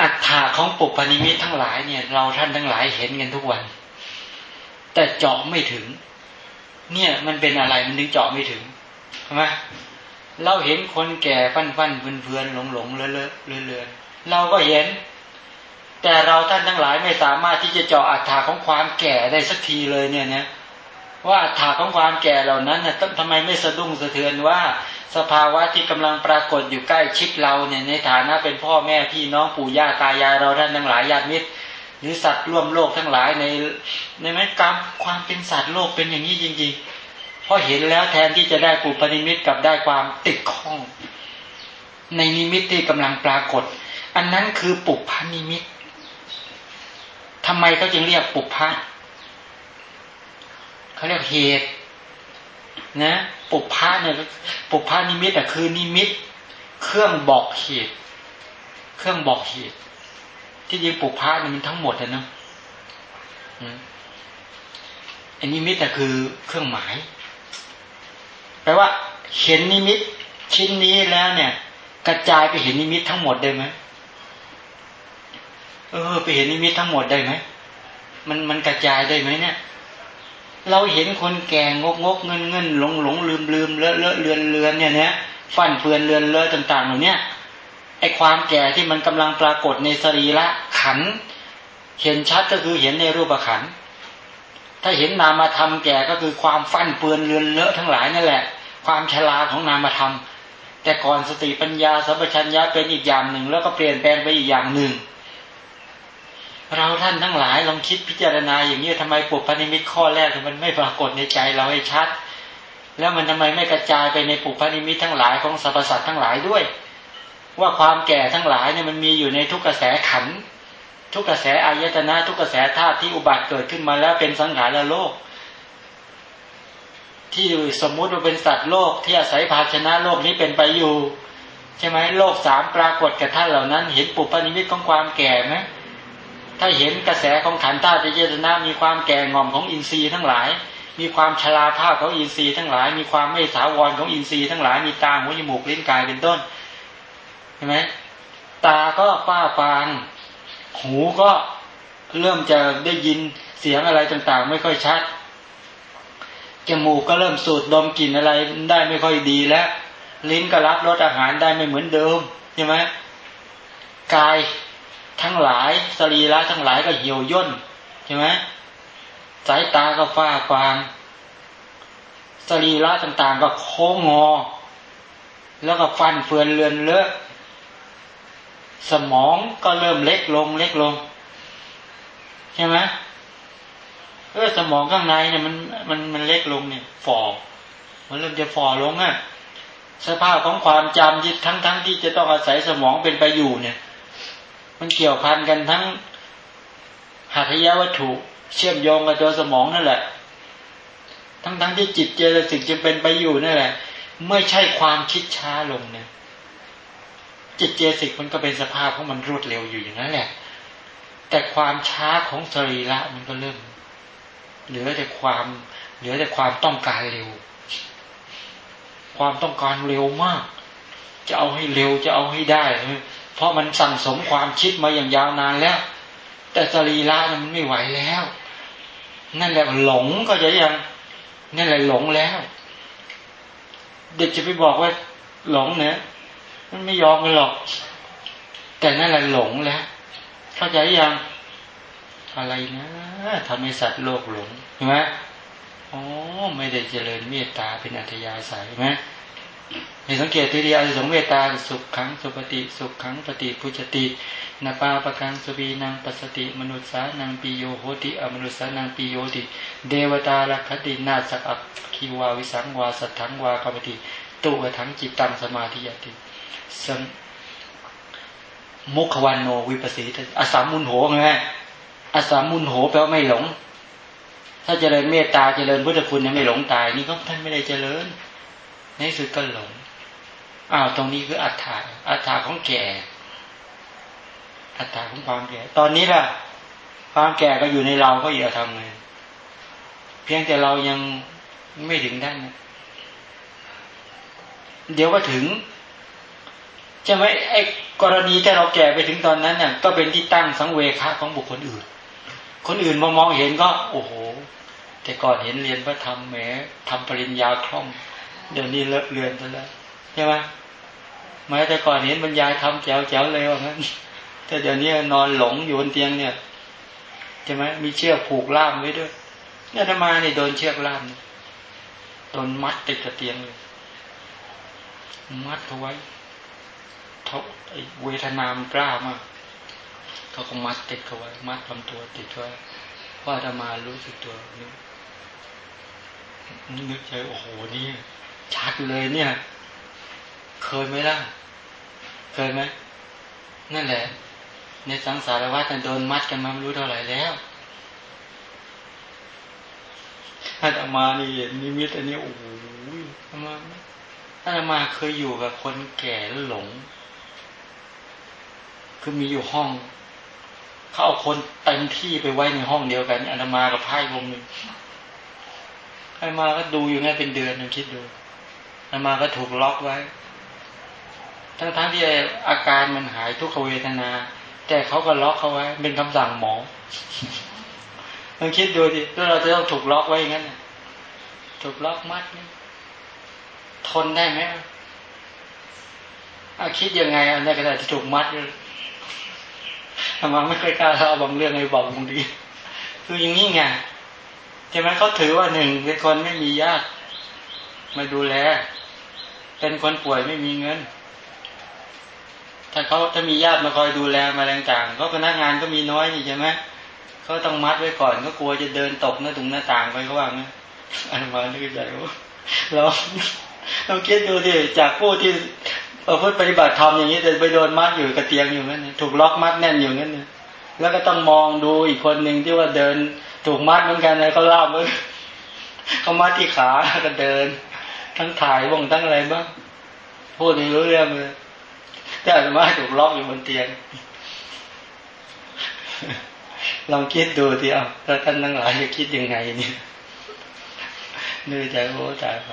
อัตถาของปุปนิมิตทั้งหลายเนี่ย เราท่านทั้งหลายเห็นกันทุกวัน แต่เจาะไม่ถึง เนี่ย มันเป็นอะไรมันถึงเจาะไม่ถึงใช่ไหมเราเห็นคนแก่ฟันฟันเพื่อนเพื่อนหลงหลงเลอะเลอะเลือนเลือนเราก็เห็น แต่เราท่านทั้งหลายไม่สามารถที่จะเจาะอัตถาของความแก่ได้สักทีเลยเนี่ยนะว่าอัตถาของความแก่เหล่านั้นน่ะทำไมไม่สะดุ้งสะเทือนว่า สภาวะที่กำลังปรากฏอยู่ใกล้ชิดเราเนี่ยในฐานะเป็นพ่อแม่พี่น้องปู่ย่าตายายเราท่านทั้งหลายญาติมิตร หรือสัตว์ร่วมโลกทั้งหลายในในแม้กรรมความเป็นสัตว์โลกเป็นอย่างนี้จริงๆเพอเห็นแล้วแทนที่จะได้ปุปนิมิตกับได้ความติดข้อง ในนิมิตที่กำลังปรากฏ อันนั้นคือปุพานิมิตทำไมเขาจึงเรียกปุพะเขาเรียกเหตุนะปุพะเนี่ยปุพานิมิตอะคือนิมิต เครื่องบอกเหตุ เครื่องบอกเหตุ ที่จริงปุพะนี่มันทั้งหมดนะเนาะอันนิมิตอะคือเครื่องหมาย แปลว่า เห็นนิมิต ชิ้นนี้แล้วเนี่ย กระจายไปเห็นนิมิตทั้งหมดได้ไหมเออ ไปเห็นนิมิตทั้งหมดได้ไหมมันมันกระจายได้ไหมเนี่ย เราเห็นคนแก่งกงกเงินเงินหลงหลงลืมลืมเลอะเลอะเลือนเลือนเนี่ยเนี่ยฟันเฟือนเลือนเลอะต่างๆเหล่านี้ย ไอความแก่ที่มันกำลังปรากฏในสรีระขัน เห็นชัดก็คือเห็นในรูปขัน ถ้าเห็นนามธรรมแก่ก็คือความฟั่นเปือนเลือนเลอะทั้งหลายนั่นแหละ ความชราของนามธรรม แต่ก่อนสติปัญญาสัมปชัญญะเป็นอีกอย่างหนึ่ง แล้วก็เปลี่ยนแปลงไปอีกอย่างหนึ่ง เราท่านทั้งหลายลองคิดพิจารณาอย่างนี้ทำไมปุพพนิมิตข้อแรกมันไม่ปรากฏในใจเราให้ชัด แล้วมันทำไมไม่กระจายไปในปุพพนิมิตทั้งหลายของสรรพสัตว์ทั้งหลายด้วย ว่าความแก่ทั้งหลายเนี่ยมันมีอยู่ในทุกกระแสขันธ์ ทุกกระแสอายตนะ ทุกกระแสธาตุที่อุบัติเกิดขึ้นมาแล้วเป็นสังขารโลก ที่สมมุติว่าเป็นสัตว์โลก ที่อาศัยภาชนะโลกนี้เป็นไปอยู่ใช่ไหมโลกสามปรากฏกับท่านเหล่านั้น เห็นปุปนิมิตของความแก่ไหมถ้าเห็นกระแสของขันธ์ธาตุเจตนา มีความแก่งอมของอินทรีย์ทั้งหลาย มีความชราภาพของอินทรีย์ทั้งหลาย มีความไม่สาวรของอินทรีย์ทั้งหลาย มีตาหูจมูกลิ้นกายเป็นต้น เห็นไหมตาก็ป้าปางหูก็เริ่มจะได้ยินเสียงอะไรต่างๆ ไม่ค่อยชัด จมูกก็เริ่มสูดดมกลิ่นอะไรได้ไม่ค่อยดีแล้ว ลิ้นก็รับรสอาหารได้ไม่เหมือนเดิมใช่ไหมกายทั้งหลายสรีระทั้งหลายก็เหี่ยวย่นใช่ไหมสายตาก็ฟ้าฟางสรีระต่างๆ ก็โค้งงอ แล้วก็ฟันเฟือนเลือนเลอะ สมองก็เริ่มเล็กลง เล็กลง ใช่ไหมเออสมองข้างในเนี่ยมันมันมันเล็กลงเนี่ยฝ่อมันเริ่มจะฝ่อลงอะสภาพของความจำที่ทั้งทั้งที่จะต้องอาศัยสมองเป็นไปอยู่เนี่ย มันเกี่ยวพันกันทั้งหัตถยวัตถุ เชื่อมโยงกับตัวสมองนั่นแหละ ทั้งทั้งที่จิตเจตสิกจะเป็นไปอยู่นั่นแหละ ไม่ใช่ความคิดช้าลงเนี่ย จิตเจสิกมันก็เป็นสภาพของมันรวดเร็วอยู่อย่างนั้นแหละ แต่ความช้าของสรีระมันก็เริ่ม เหลือแต่ความเหลือแต่ความต้องการเร็ว ความต้องการเร็วมาก จะเอาให้เร็วจะเอาให้ได้ เพราะมันสั่งสมความคิดมาอย่างยาวนานแล้ว แต่สรีระมันไม่ไหวแล้ว นั่นแหละหลงก็จะยังนั่นแหละหลงแล้ว เด็กจะไปบอกว่าหลงเนี่ย มันไม่ยอมกันหรอก แต่นั่นแหละหลงแล้ว เข้าใจยังอะไรนะทำให้สัตว์โลกหลงเห็นไหมอ๋อไม่ได้เจริญเมตตาเป็นอัธยาศัยไหมในสังเกตทีเดียวสงเมตตาสุขขังสุปฏิสุขขังปฏิพุจตินาปาปะกังสวีนางปัสติมนุษสานางปิโยโหติอมนุษสานางปิโยติเดวตาลคตินาสักอักคีวาวิสังวาสัทถังวากรรมติตุวทังจิตตังสมาธิยติ มุขวันโนวิปัสสีอาสามุนโหไงอาสามุนโหแปลว่าไม่หลง ถ้าเจริญเมตตาเจริญพุทธคุณยังไม่หลงตาย นี่ก็ท่านไม่ได้เจริญ ในสุดก็หลงอ้าวตรงนี้คืออัฏฐาอัฏฐาของแก่ อัฏฐาของความแก่ ตอนนี้ล่ะ ความแก่ก็อยู่ในเราก็อย่าทำเลยเพียงแต่เรายังไม่ถึงด้านเดี๋ยวก็ถึง จะไหมไอ้กรณีที่เราแก่ไปถึงตอนนั้นเนี่ยก็เป็นที่ตั้งสังเวคาของบุคคลอื่น คนอื่นมามองเห็นก็ โอ้โห แต่ก่อนเห็นเรียนพระธรรมแหมทำปริญญาคล่อง เดี๋ยวนี้เลอะเลือนไปแล้วใช่ไหมแม้แต่ก่อนเห็นบรรยายทำแจ๋วแจ๋วเลยว่างั้นแต่เดี๋ยวนี้นอนหลงอยู่บนเตียงเนี่ยใช่ไหมมีเชือกผูกล่ามไว้ด้วยเนี่ยธรรมาเนี่ยโดนเชือกล่ามโดนมัดติดกับเตียงเลยมัดเอาไว้ เขาเวทนามกล้ามากเขาก็มัดติดเขาไว้ มัดลำตัวติดไว้ว่าธรรมารู้สึกตัวนี่นึกใจโอ้โหนี่ชัดเลยเนี่ย เคยไหมล่ะ เคยไหมนั่นแหละ ในสังสารวัฏโดนมัดกันมาไม่รู้เท่าไหร่แล้วอาตมานี่เห็นนิมิตอันนี้โอ้โหอาตมาอาตมาเคยอยู่กับคนแก่หลง คือมีอยู่ห้อง เขาเอาคนเต็มที่ไปไว้ในห้องเดียวกันอามากับไพ่วงหนึ่งอาตมาก็ดูอยู่งั้นเป็นเดือนนึงคิดดูอาตมาก็ถูกล็อกไว้ ทั้งๆทที่อาการมันหายทุกขเวทนา แต่เขาก็ล็อกเขาไว้ เป็นคำสั่งหมอลองคิดดูดิถ้าเราจะต้องถูกล็อกไว้อย่างนั้นถูกล็อกมัดนี่ทนได้ไหมอาคิดยังไงอันนี้ก็ได้ถูกมัดเลย ทำไมไม่เคยกล้าเล่าบางเรื่องให้บอกบางทีคืออย่างนี้ไงใช่ไหมเขาถือว่าหนึ่งเป็นคนไม่มีญาติมาดูแล เป็นคนป่วยไม่มีเงิน ถ้าเขาถ้ามีญาติมาคอยดูแลมาแรงต่างก็พนักงานก็มีน้อยนี่ใช่ไหมเขาต้องมัดไว้ก่อนก็กลัวจะเดินตกหน้าตรงหน้าต่างไปเขาว่าไงอันมานึกใจว่าเราเราคิดดูดิจากผู้ที่ ประพฤติปฏิบัติธรรมอย่างนี้แต่ไปโดนมัดอยู่กระเตียงอยู่นั่นถูกล็อกมัดแน่นอยู่นั่นแล้วก็ต้องมองดูอีกคนหนึ่งที่ว่าเดินถูกมัดเหมือนกันเลยเขาเล่าเลยเขามัดที่ขาก็เดิน ทั้งถ่ายวงทั้งอะไรบ้างพูดในรู้เรื่องเลยแต่อาตมาถูกล็อกอยู่บนเตียงลองคิดดูทีเอาถ้าท่านทั้งหลายจะคิดยังไงเนี่ยนึกใจโอ้ตายไป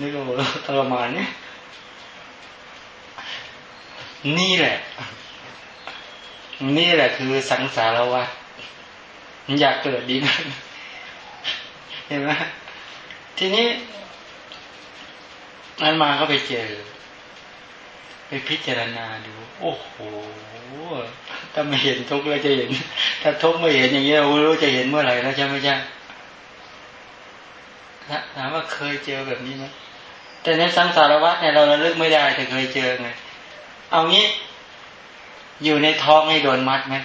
นึกว่าทรมานเนี่ย นี่แหละ นี่แหละคือสังสารวัฏอยากเกิดดีนะเห็นไหมทีนี้อันมาก็ไปเจอ ไปพิจารณาดู โอ้โหถ้าไม่เห็นทุกข์แล้วจะเห็น ถ้าทุกข์ไม่เห็นอย่างนี้เรารู้จะเห็นเมื่อไหร่แล้วใช่ไหมจ๊ะถามว่าเคยเจอแบบนี้ไหมแต่ในสังสารวัฏเนี่ยเราระลึกไม่ได้แต่เคยเจอไง เอางี้ อยู่ในท้องให้โดนมัดไหม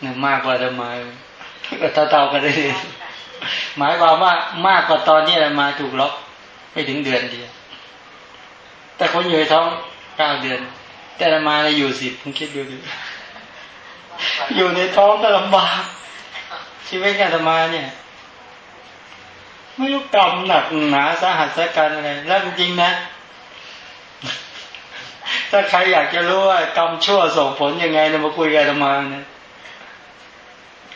เนี่ยมากกว่าทำไมก็เท่าๆกันเลยหมายความว่ามากกว่าตอนนี้เรามาถูกล็อกไม่ถึงเดือนเดียวแต่คนอยู่ในท้องเก้าเดือน แต่ละมาเราอยู่สิบคุณคิดดูดิอยู่ในท้องก็ลำบากชีวิตการมาเนี่ย ไม่รู้กรรมหนักหนาสาหัสสกันอะไรแล้วจริงๆนะ ถ้าใครอยากจะรู้ว่ากรรมชั่วส่งผลยังไงเรามาคุยกันมาเนี่ย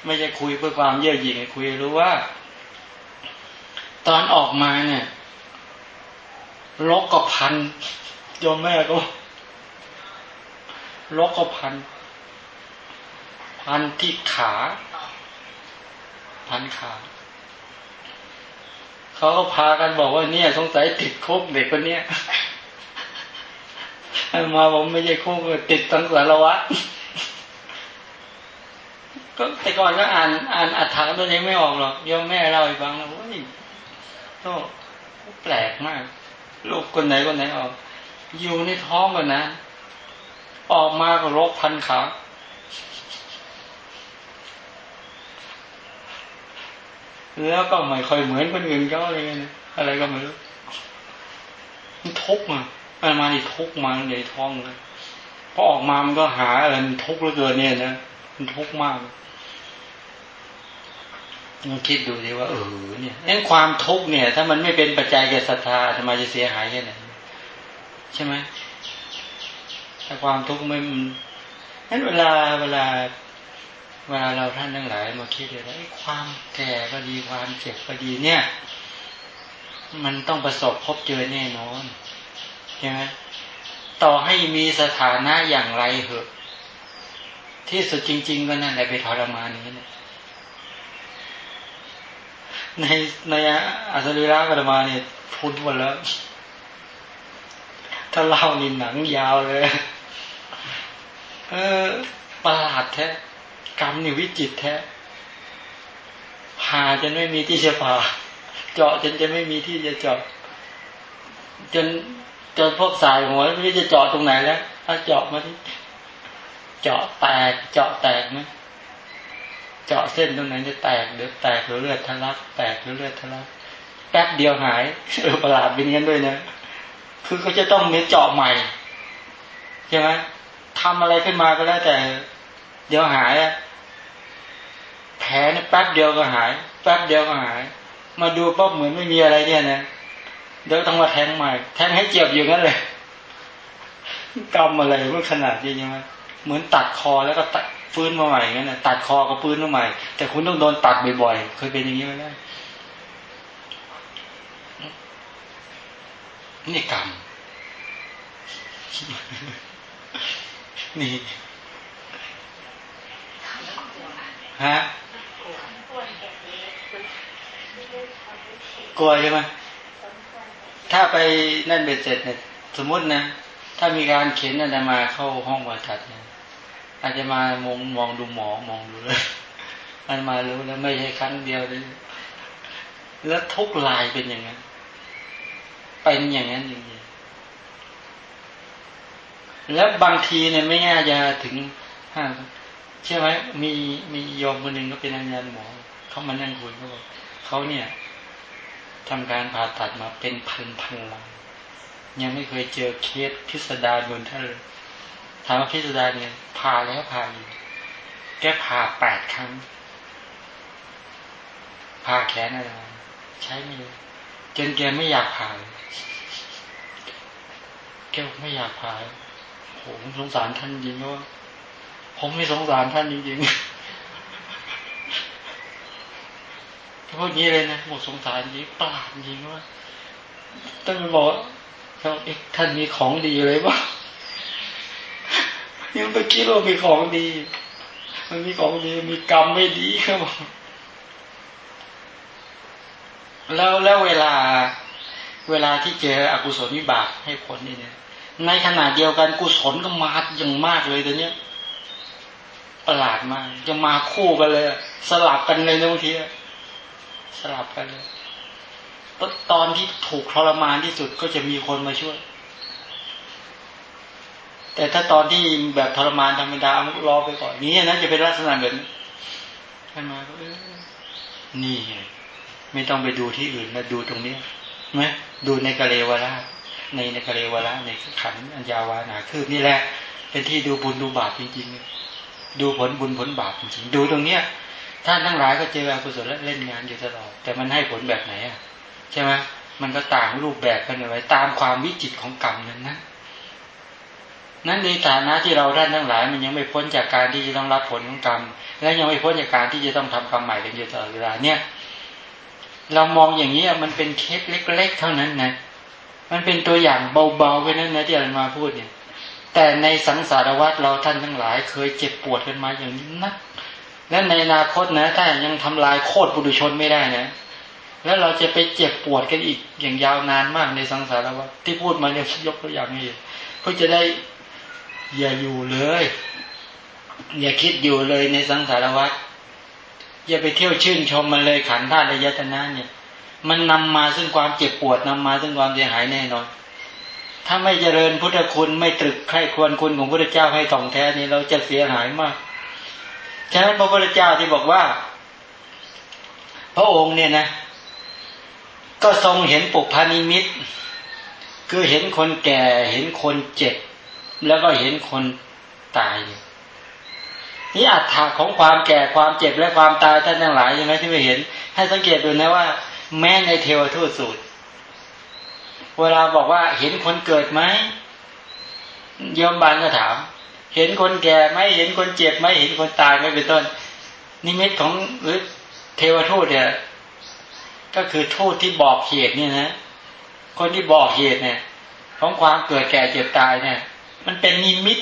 ไม่ใช่คุยเพื่อความเยื่อหยิ่งคุยรู้ว่า ตอนออกมาเนี่ยลกกับพันยมแม่ก็ลกกับพัน พันที่ขา พันขาเขาก็พากันบอกว่าเนี่ย สงสัยติดคุกเด็กคนเนี้ย มาผมไม่ใช่คุกติดตั้งสารวัตรก็แต่ก่อนก็อ่านอ่านอัฐาตัวนี้ไม่ออกหรอกยอมแม่เล่าให้ฟังแล้วว่านี่ก็แปลกมาก ลูกคนไหนคนไหนออก อยู่ในท้องกันนะ ออกมาก็รกพันขาแล้วก็ไม่ค่อยเหมือนคนอื่นเขาอะไรเงี้ยอะไรก็ไม่รู้มันทุกข์มา อันมานี่ทุกข์มาในท้องเลยพอออกมามันก็หาอะไรมันทุกข์เหลือเกินเนี่ยนะมันทุกข์มากมันคิดดูดิว่าเออเนี่ยนั่นความทุกข์เนี่ย ถ้ามันไม่เป็นปัจจัยแก่ศรัทธาทำไมจะเสียหายแค่ไหนใช่ไหมถ้าความทุกข์ไม่นั้นเวลาเวลาเวลาเราท่านทั้งหลายมาคิดเลยว่าความแก่ก็ดีความเจ็บก็ดีเนี่ย มันต้องประสบพบเจอแน่นอน ใช่ไหมต่อให้มีสถานะอย่างไรเหอะ ที่สุดจริง ๆ ก็นั่นแหละไปทรมานนี้นะในในอัศริระกรมาเนี่ยพูดหมดแล้ว ถ้าเล่านี่หนังยาวเลย เออประหลาดแท้กรรมนี่วิจิตแท้ผ่าจนไม่มีที่จะผ่าเจาะจนจะไม่มีที่จะเจาะจน จนพวกสายหัวไม่รู้จะเจาะตรงไหนแล้วถ้าเจาะมาที่เจาะแตก เจาะแตกนะเจาะเส้นตรงไหนจะแตกหรือแตกหรือเลือดทะลักแตกหรือเลือดทะลักแป๊บเดียวหายเออประหลาดเป็นงั้นด้วยนะคือเขาจะต้องเนื้อเจาะใหม่ใช่ไหมทำอะไรขึ้นมาก็แล้วแต่ เดี๋ยวหายอะแผลเนี่ยแป๊บเดียวก็หาย แป๊บเดียวก็หาย มาดูปั๊บเหมือนไม่มีอะไรเนี่ยนะ เดี๋ยวต้องมาแทงใหม่แทงให้เจ็บอยู่งั้นเลยกรรมอะไรมันขนาดนี้ใช่ไหมเหมือนตัดคอแล้วก็ตัดฟื้นมาใหม่งั้นนะตัดคอก็ฟื้นมาใหม่ แต่คุณต้องโดนตัดบ่อยๆเคยเป็นอย่างนี้ไหมได้นี่กรรมนี่ฮะกลัวใช่ไหม ถ้าไปนั่นเบ็ดเสร็จเนี่ยสมมตินะถ้ามีการเข็นอาจจะมาเข้าห้องผ่าตัดเนี่ยอาจจะมามองมองดูหมอมองดูเลยมันมารู้แล้วไม่ใช่ครั้งเดียวเลยแล้วทุกลายเป็นอย่างนั้นเป็นอย่างนั้นจริงๆแล้วบางทีเนี่ยไม่ง่ายจะถึงห้าใช่ไหมมีมียอมคนหนึ่งก็เป็นอาจารย์หมอเขามานั่งคุยเขาบอกเขาเนี่ย ทำการผ่าตัดมาเป็นพันพันลายยังไม่เคยเจอเคสพิสดารบนท่านเลยถามว่าพิสดารเนี่ยผ่าแล้วผ่าอยู่แกผ่าแปดครั้งผ่าแขนอะไรใช้ไม่เลยจนแกไม่อยากผ่าแกไม่อยากผ่าผมสงสารท่านจริงว่าผมไม่สงสารท่านจริงๆ พวกนี้เลยนะหมดสงสารจริงปาดจริงว่าต้องไปบอกเขาเอ๊ะท่านมีของดีเลยว่ายังไปคิดว่ามีของดี มันมีของดีมีกรรมไม่ดีครับบอกแล้วแล้วเวลาเวลาที่เจออกุศลวิบากให้ผลนี่เนี่ย ในขณะเดียวกันกุศลก็มาอย่างมากเลยตอนนี้ยประหลาดมากจะมาคู่กันเลย สลับกันเลยบางที สลับกันเลยตอนที่ถูกทรมานที่สุดก็จะมีคนมาช่วย แต่ถ้าตอนที่แบบทรมานธรรมดารอไปก่อนนี้นะจะเป็นลักษณะแบบนี้ขึ้นมาก็เออนี่ไม่ต้องไปดูที่อื่นมาดูตรงนี้ไหมดูในกะเลวราในในกะเลวราในขันอัญญาวานาคือนี่แหละ เป็นที่ดูบุญดูบาปจริง ๆ ดูผลบุญผลบาปจริงๆดูตรงเนี้ย ท่านทั้งหลายก็เจออกุศลและเล่นงานอยู่ตลอด แต่มันให้ผลแบบไหนอะใช่ไหมมันก็ต่างรูปแบบกันไว้ตามความวิจิตของกรรมนั้นนะนั้นในฐานะที่เราท่านทั้งหลาย มันยังไม่พ้นจากการที่จะต้องรับผลของกรรม และยังไม่พ้นจากการที่จะต้องทำกรรมใหม่กันอยู่ตลอดเวลาเนี่ย เรามองอย่างนี้มันเป็นเคสเล็ก ๆ เท่านั้นนะมันเป็นตัวอย่างเบาๆแค่นั้นนะที่อาจารย์มาพูดเนี่ย แต่ในสังสารวัฏเราท่านทั้งหลาย เคยเจ็บปวดกันมาอย่างนี้นะ และในอนาคตนะถ้ายังทำลายโคตรบุรุชนไม่ได้นะแล้วเราจะไปเจ็บปวดกันอีกอย่างยาวนานมากในสังสารวัฏที่พูดมาเนี่ยยกตัวอย่างให้เพื่อจะได้อย่าอยู่เลย อย่าคิดอยู่เลยในสังสารวัฏอย่าไปเที่ยวชื่นชมมันเลยขันธาตุระยะตนะเนี่ย มันนำมาซึ่งความเจ็บปวดนำมาซึ่งความเสียหายแน่นอนถ้าไม่เจริญพุทธคุณไม่ตรึกใคร่ควรคุณของพระเจ้าให้ถ่องแท้นี่เราจะเสียหายมาก ฉะนั้นพระพุทธเจ้าที่บอกว่า พระองค์เนี่ยนะ ก็ทรงเห็นปุพานิมิต คือเห็นคนแก่เห็นคนเจ็บ แล้วก็เห็นคนตายนี่อัตถาของความแก่ความเจ็บและความตายท่านทั้งหลายใช่ไหมที่ไม่เห็น ให้สังเกตดูนะว่า แม้ในเทวทูตสูตร เวลาบอกว่าเห็นคนเกิดไหมยมบาลก็ถาม เห็นคนแก่ไหมเห็นคนเจ็บไหมเห็นคนตายไหมเป็นต้น นิมิตของหรือเทวทูตเนี่ยก็คือทูตที่บอกเหตุเนี่ยนะ คนที่บอกเหตุเนี่ย ของความเกิดแก่เจ็บตายเนี่ย มันเป็นนิมิต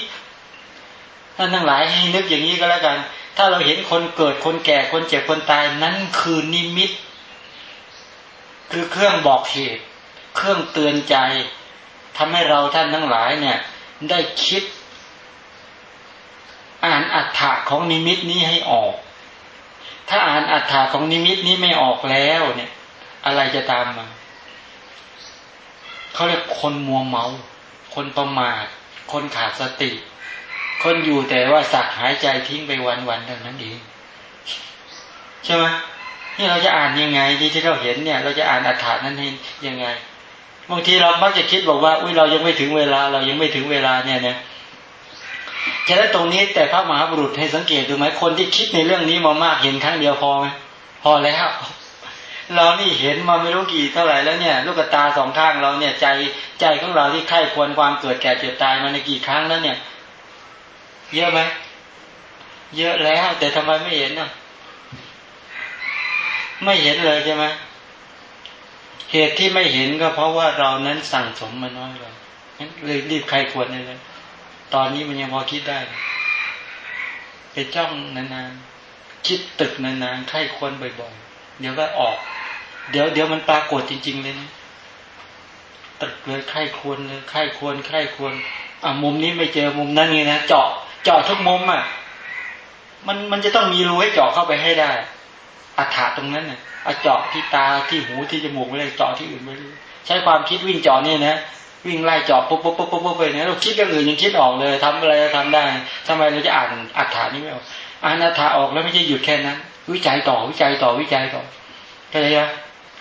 ท่านทั้งหลายให้นึกอย่างนี้ก็แล้วกัน ถ้าเราเห็นคนเกิดคนแก่คนเจ็บคนตายนั้นคือนิมิต คือเครื่องบอกเหตุ เครื่องเตือนใจทำให้เราท่านทั้งหลายเนี่ย ได้คิด อ่านอัฏฐะของนิมิตนี้ให้ออก ถ้าอ่านอัฏฐะของนิมิตนี้ไม่ออกแล้วเนี่ย อะไรจะตามมาเขาเรียกคนมัวเมา คนประมาท คนขาดสติ คนอยู่แต่ว่าสักหายใจทิ้งไปวันๆเท่านั้นเองใช่ไหมนี่เราจะอ่านยังไงที่ที่เราเห็นเนี่ย เราจะอ่านอัฏฐานั้นให้ยังไงบางทีเรามักจะคิดบอกว่า อุ้ยเรายังไม่ถึงเวลา เรายังไม่ถึงเวลาเนี่ยเนี่ย ฉะนั้นตรงนี้แต่พระมหาบุรุษให้สังเกตดูไหมคนที่คิดในเรื่องนี้มามากเห็นครั้งเดียวพอไหมพอแล้วเรานี่เห็นมาไม่รู้กี่เท่าไหร่แล้วเนี่ย ลูกตาสองข้างเราเนี่ยใจใจของเราที่ไข้ควรความเกิดแก่เจ็บตายมาในกี่ครั้งแล้วเนี่ย เยอะไหมเยอะแล้ว แต่ทำไมไม่เห็นอะ ไม่เห็นเลยใช่ไหมเหตุที่ไม่เห็นก็เพราะว่าเรานั้นสั่งสมมาน้อยเลยเลยรีบใครควรเลย ตอนนี้มันยังพอคิดได้ไปจ้องนานๆคิดตึกนานๆใครควรบ่อยๆเดี๋ยวก็ออก เดี๋ยวเดี๋ยวมันปรากฏจริง ๆ เลยนะตึกเลยไข้ควรเลยไข้ควรไข้ควรอะมุมนี้ไม่เจอมุมนั้นไงนะเจาะเจาะทุกมุมอะมันมันจะต้องมีรูให้เจาะเข้าไปให้ได้อัฐาตรงนั้นน่ะเอาเจาะที่ตาที่หูที่จมูกไม่ได้เจาะที่อื่นไม่ได้ใช้ความคิดวิ่งเจาะนี่นะ วิ่งไล่จาะปุ๊บปุ๊บปุ๊บปุ๊บไปเนี่ยเราคิดเรื่องอื่นยังคิดออกเลยทำอะไรทำได้ทำไมเราจะอ่านอัฐานี้ไม่ออกอ่านอัฐาออกแล้วไม่ใช่หยุดแค่นั้น วิจัยต่อวิจัยต่อวิจัยต่อเข้าใจไหม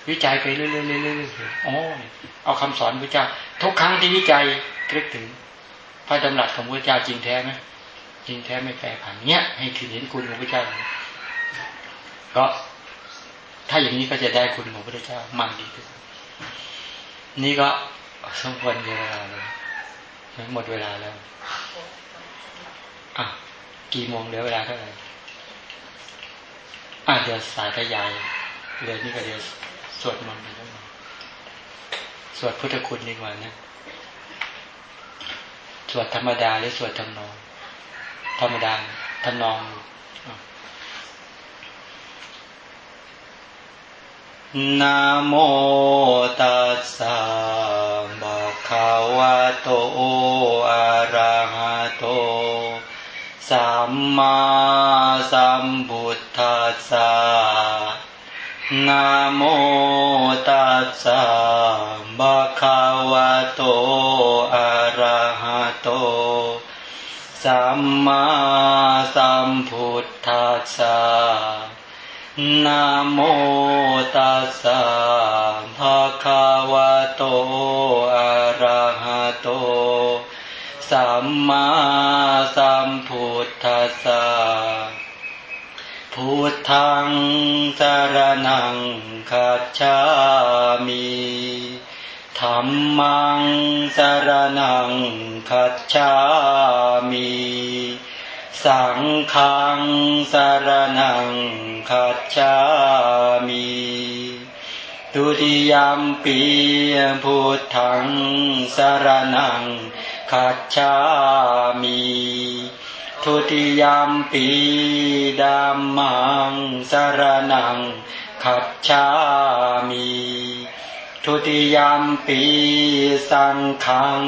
วิจัยไปเรื่อยๆๆๆอ๋อเอาคำสอนพระเจ้า ทุกครั้งที่วิจัยรึกถึง พระดำรัสของพระเจ้าจริงแท้ไหมจริงแท้ไม่แฝงผันเนี้ยให้คือเห็นคุณของพระเจ้าก็ถ้าอย่างนี้ก็จะได้คุณของพระเจ้ามันดีขึ้นนี่ก็ สมควรเวลาเลยหมดเวลาแล้ว อะ กี่โมงเหลือเวลาเท่าไหร่อะเดี๋ยวสายขยายเรือนี่ก็เดี๋ยวสวดมนต์ไปแล้วสวดพุทธคุณดีกว่านะสวดธรรมดาหรือสวดทำนอง ธรรมดาทำนอง นะโมตัสสะบะคะวะโตอะระหะโตสัมมาสัมพุทธัสสะนะโมตัสสะบะคะวะโตอะระหะโตสัมมาสัมพุทธัสสะ นะโมตัสสะภะคะวะโต อะระหะโต สัมมาสัมพุทธัสสะ พุทธังสารนังคัจฉามิธรรมังสารนังคัจฉามิ สังฆังสารนังคัจฉามิตุติยมปีพุทธังสารนังคัจฉามิทุติยมปีดัมมังสารนังคัจฉามิทุติยมปีสังฆัง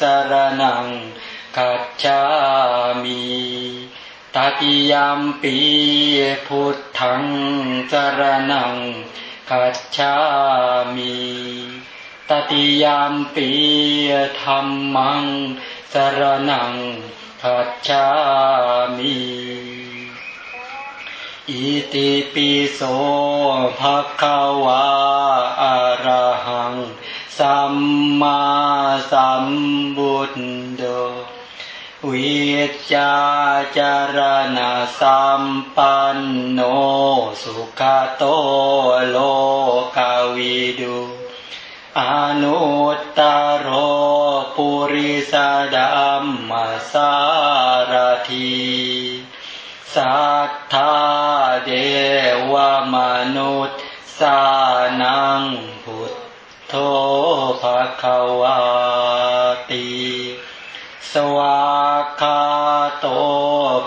สารนัง คัจฉามิตติยามปีพุทธังสรนังคัจฉามิตติยามปีธรรมังสรนังคัจฉามิอิติปิโสภะคะวะอะระหัง สัมมาสัมบุตโต วิจาจารณะสัมปันโนสุขโตโลกาวิดูอนุตตโรปุริสดัมมาสารทีสัทธาเดวมนุษย์สานังพุทโธภควา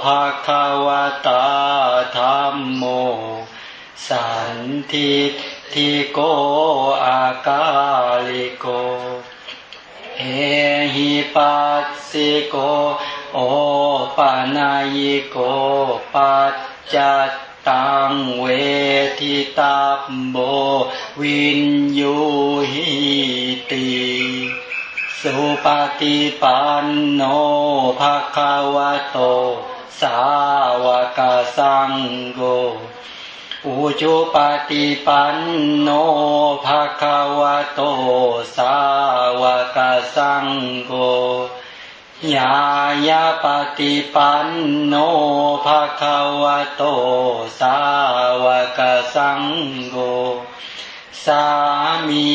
ภะคะวะตาธรรมโม สันทิทิโกอากาลิโกเอหิปัสสิโก โอปานายโกปัจจัตตังเวทิตาโบวินยูหิติ สุปฏิปันโนภะคะวะโต สาวกสังโฆอุจุปฏิปันโนภะคะวะโต สาวกสังโฆญาญาปฏิปันโนภะคะวะโต สาวกสังโฆ สามี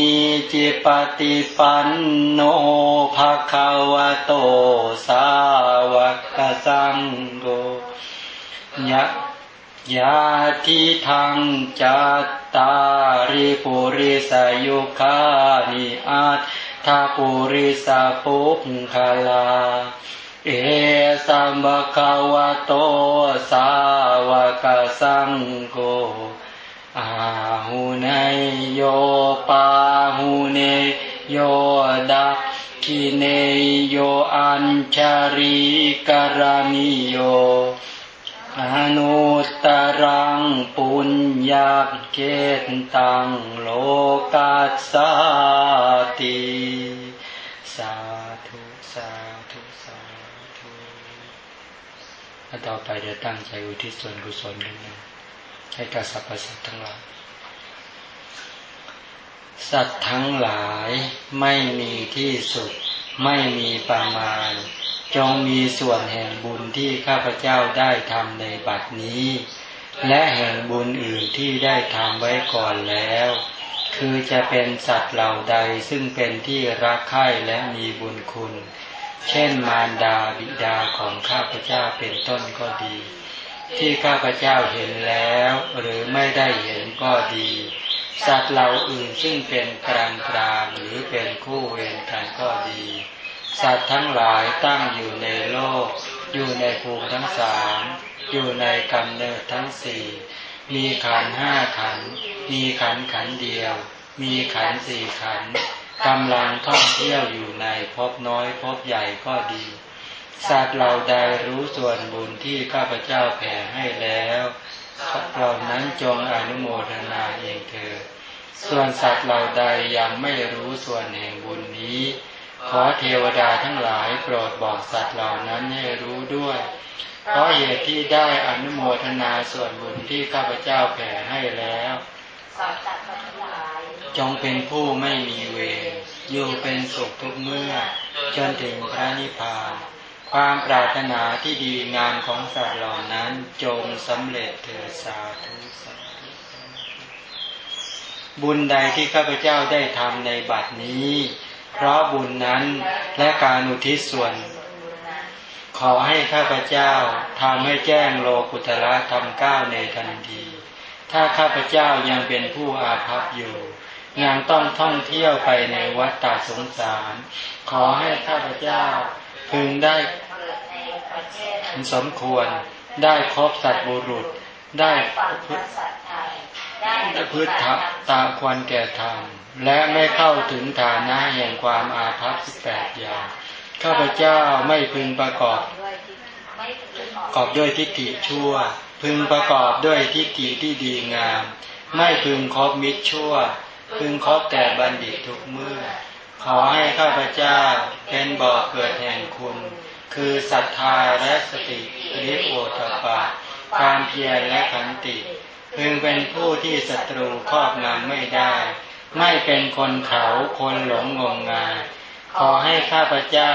จิปฏิปันโนภะคะวะโต สาวกสังโฆยะยาทิทังจัตตาริปุริสายุคานิอัตถาปุริสปุคคลา เอสัมบะควะโต สาวกสังโฆ อาหูเนโยปาหูเนโยดักคิเนโยอัญชาริกรณิโยอนุตตรังปุญญาเกตตังโลกัสสติสาธุสาธุสาธุต่อไปเดี๋ยวตั้งใจอุทิศส่วนกุศลกันนะ ให้กับสรรพสัตว์ทั้งหลาย สัตว์ทั้งหลายไม่มีที่สุด ไม่มีประมาณ จงมีส่วนแห่งบุญที่ข้าพเจ้าได้ทำในบัดนี้ และแห่งบุญอื่นที่ได้ทำไว้ก่อนแล้ว คือจะเป็นสัตว์เหล่าใดซึ่งเป็นที่รักใคร่และมีบุญคุณ เช่นมารดาบิดาของข้าพเจ้าเป็นต้นก็ดี ที่ข้าพเจ้าเห็นแล้ว หรือไม่ได้เห็นก็ดี สัตว์เหล่าอื่นซึ่งเป็นกลางกลางหรือเป็นคู่เวรกันก็ดี สัตว์ทั้งหลายตั้งอยู่ในโลก อยู่ในภูมิทั้งสามอยู่ในกำเนิดทั้งสี่มีขันห้าขัน มีขันขันเดียว มีขันสี่ขันกำลังท่องเที่ยวอยู่ในพบน้อยพบใหญ่ก็ดี สัตว์เราใดรู้ส่วนบุญที่ข้าพเจ้าแผ่ให้แล้วสัตว์เหล่านั้นจงอนุโมทนาเองเถิดส่วนสัตว์เราใดยังไม่รู้ส่วนแห่งบุญนี้ ขอเทวดาทั้งหลายโปรดบอกสัตว์เหล่านั้นให้รู้ด้วย เพราะเหตุที่ได้อนุโมทนาส่วนบุญที่ข้าพเจ้าแผ่ให้แล้วจงเป็นผู้ไม่มีเวรอยู่เป็นสุขทุกเมื่อ จนถึงพระนิพพาน ความปรารถนาที่ดีงานของสัตว์เหล่านั้นจงสำเร็จเถิดสาธุสาธุบุญใดที่ข้าพเจ้าได้ทำในบัดนี้ เพราะบุญนั้นและการอุทิศส่วน ขอให้ข้าพเจ้าทำให้แจ้งโลกุตละทำก้าวในทันที ถ้าข้าพเจ้ายังเป็นผู้อาภัพอยู่ยังต้องท่องเที่ยวไปในวัฏฏสงสาร ขอให้ข้าพเจ้า พึงได้สมควร ได้ครบสัตบุรุษ ได้พืพืชทับตามควรแก่ธรรมและไม่เข้าถึงฐานะแห่งความอาภัพสิบแปดอย่างข้าพเจ้าไม่พึงประกอบประกอบด้วยทิฏฐิชั่ว พึงประกอบด้วยทิฏฐิที่ดีงาม ไม่พึงครอบมิตรชั่ว พึงครอบแต่บัณฑิตทุกเมื่อ ขอให้ข้าพเจ้าเป็นบ่อเกิดแห่งคุณ คือศรัทธาและสติริโอตปะความเพียรและขันติ พึงเป็นผู้ที่ศัตรูครอบงำไม่ได้ ไม่เป็นคนเขาคนหลงงมงายขอให้ข้าพเจ้า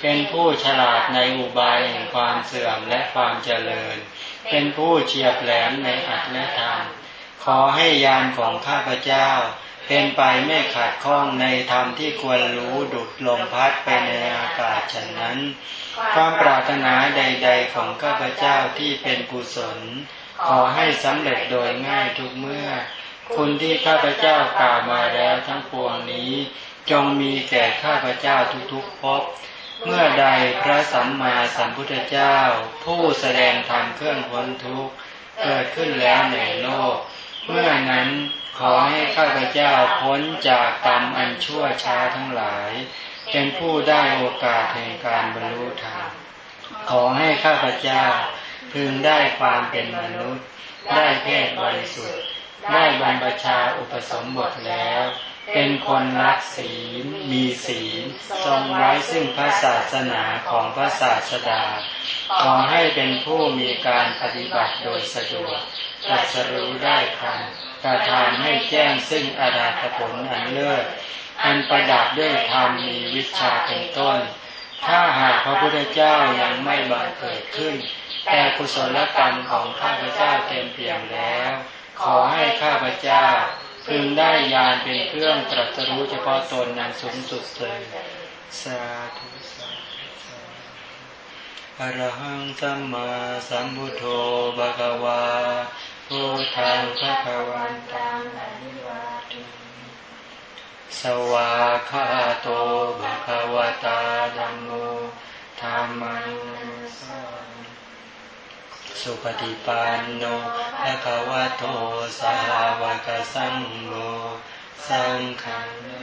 เป็นผู้ฉลาดในอุบายแห่งความเสื่อมและความเจริญ เป็นผู้เฉียบแหลมในอัตและธรรมขอให้ยานของข้าพเจ้า เป็นไปไม่ขาดข้องในธรรมที่ควรรู้ดุดลมพัดไปในอากาศฉะนั้น ความปรารถนาใด ๆ ของข้าพเจ้าที่เป็นกุศล ขอให้สำเร็จโดยง่ายทุกเมื่อ คุณที่ข้าพเจ้ากล่าวมาแล้วทั้งปวงนี้ จงมีแก่ข้าพเจ้าทุกๆภพเมื่อใดพระสัมมาสัมพุทธเจ้า ผู้แสดงธรรมเครื่องพ้นทุกข์เกิดขึ้นแล้วในโลก เมื่อนั้นขอให้ข้าพเจ้าพ้นจากกรรมอันชั่วช้าทั้งหลาย เป็นผู้ได้โอกาสแห่งการบรรลุธรรมขอให้ข้าพเจ้าพึงได้ความเป็นมนุษย์ ได้เพศบริสุทธิ์ ได้บรรพชาอุปสมบทแล้ว เป็นคนรักศีล มีศีล ทรงไว้ซึ่งพระศาสนาของพระศาสดา ขอให้เป็นผู้มีการปฏิบัติโดยสะดวก ตรัสรู้ได้ทันกระทำให้แจ้งซึ่งอาราธผลอันเลิศอันประดับด้วยธรรมมีวิชาเป็นต้น ถ้าหากพระพุทธเจ้ายังไม่บังเกิดขึ้น แต่กุศลกรรมของข้าพเจ้าเต็มเปี่ยมแล้ว ขอให้ข้าพเจ้าพึงได้ยานเป็นเครื่องตรัสรู้เฉพาะตนนั้นสูงสุดเลยสาธุสาธุอรหังสัมมาสัมพุทโธภะคะวา พุทังภะควันตังอนิวาทุสวาคาโตภะคะวตาธัมโมธรรมังสังสุปฏิปันโนภะคะวะโตสาวกสังโฆสังฆัง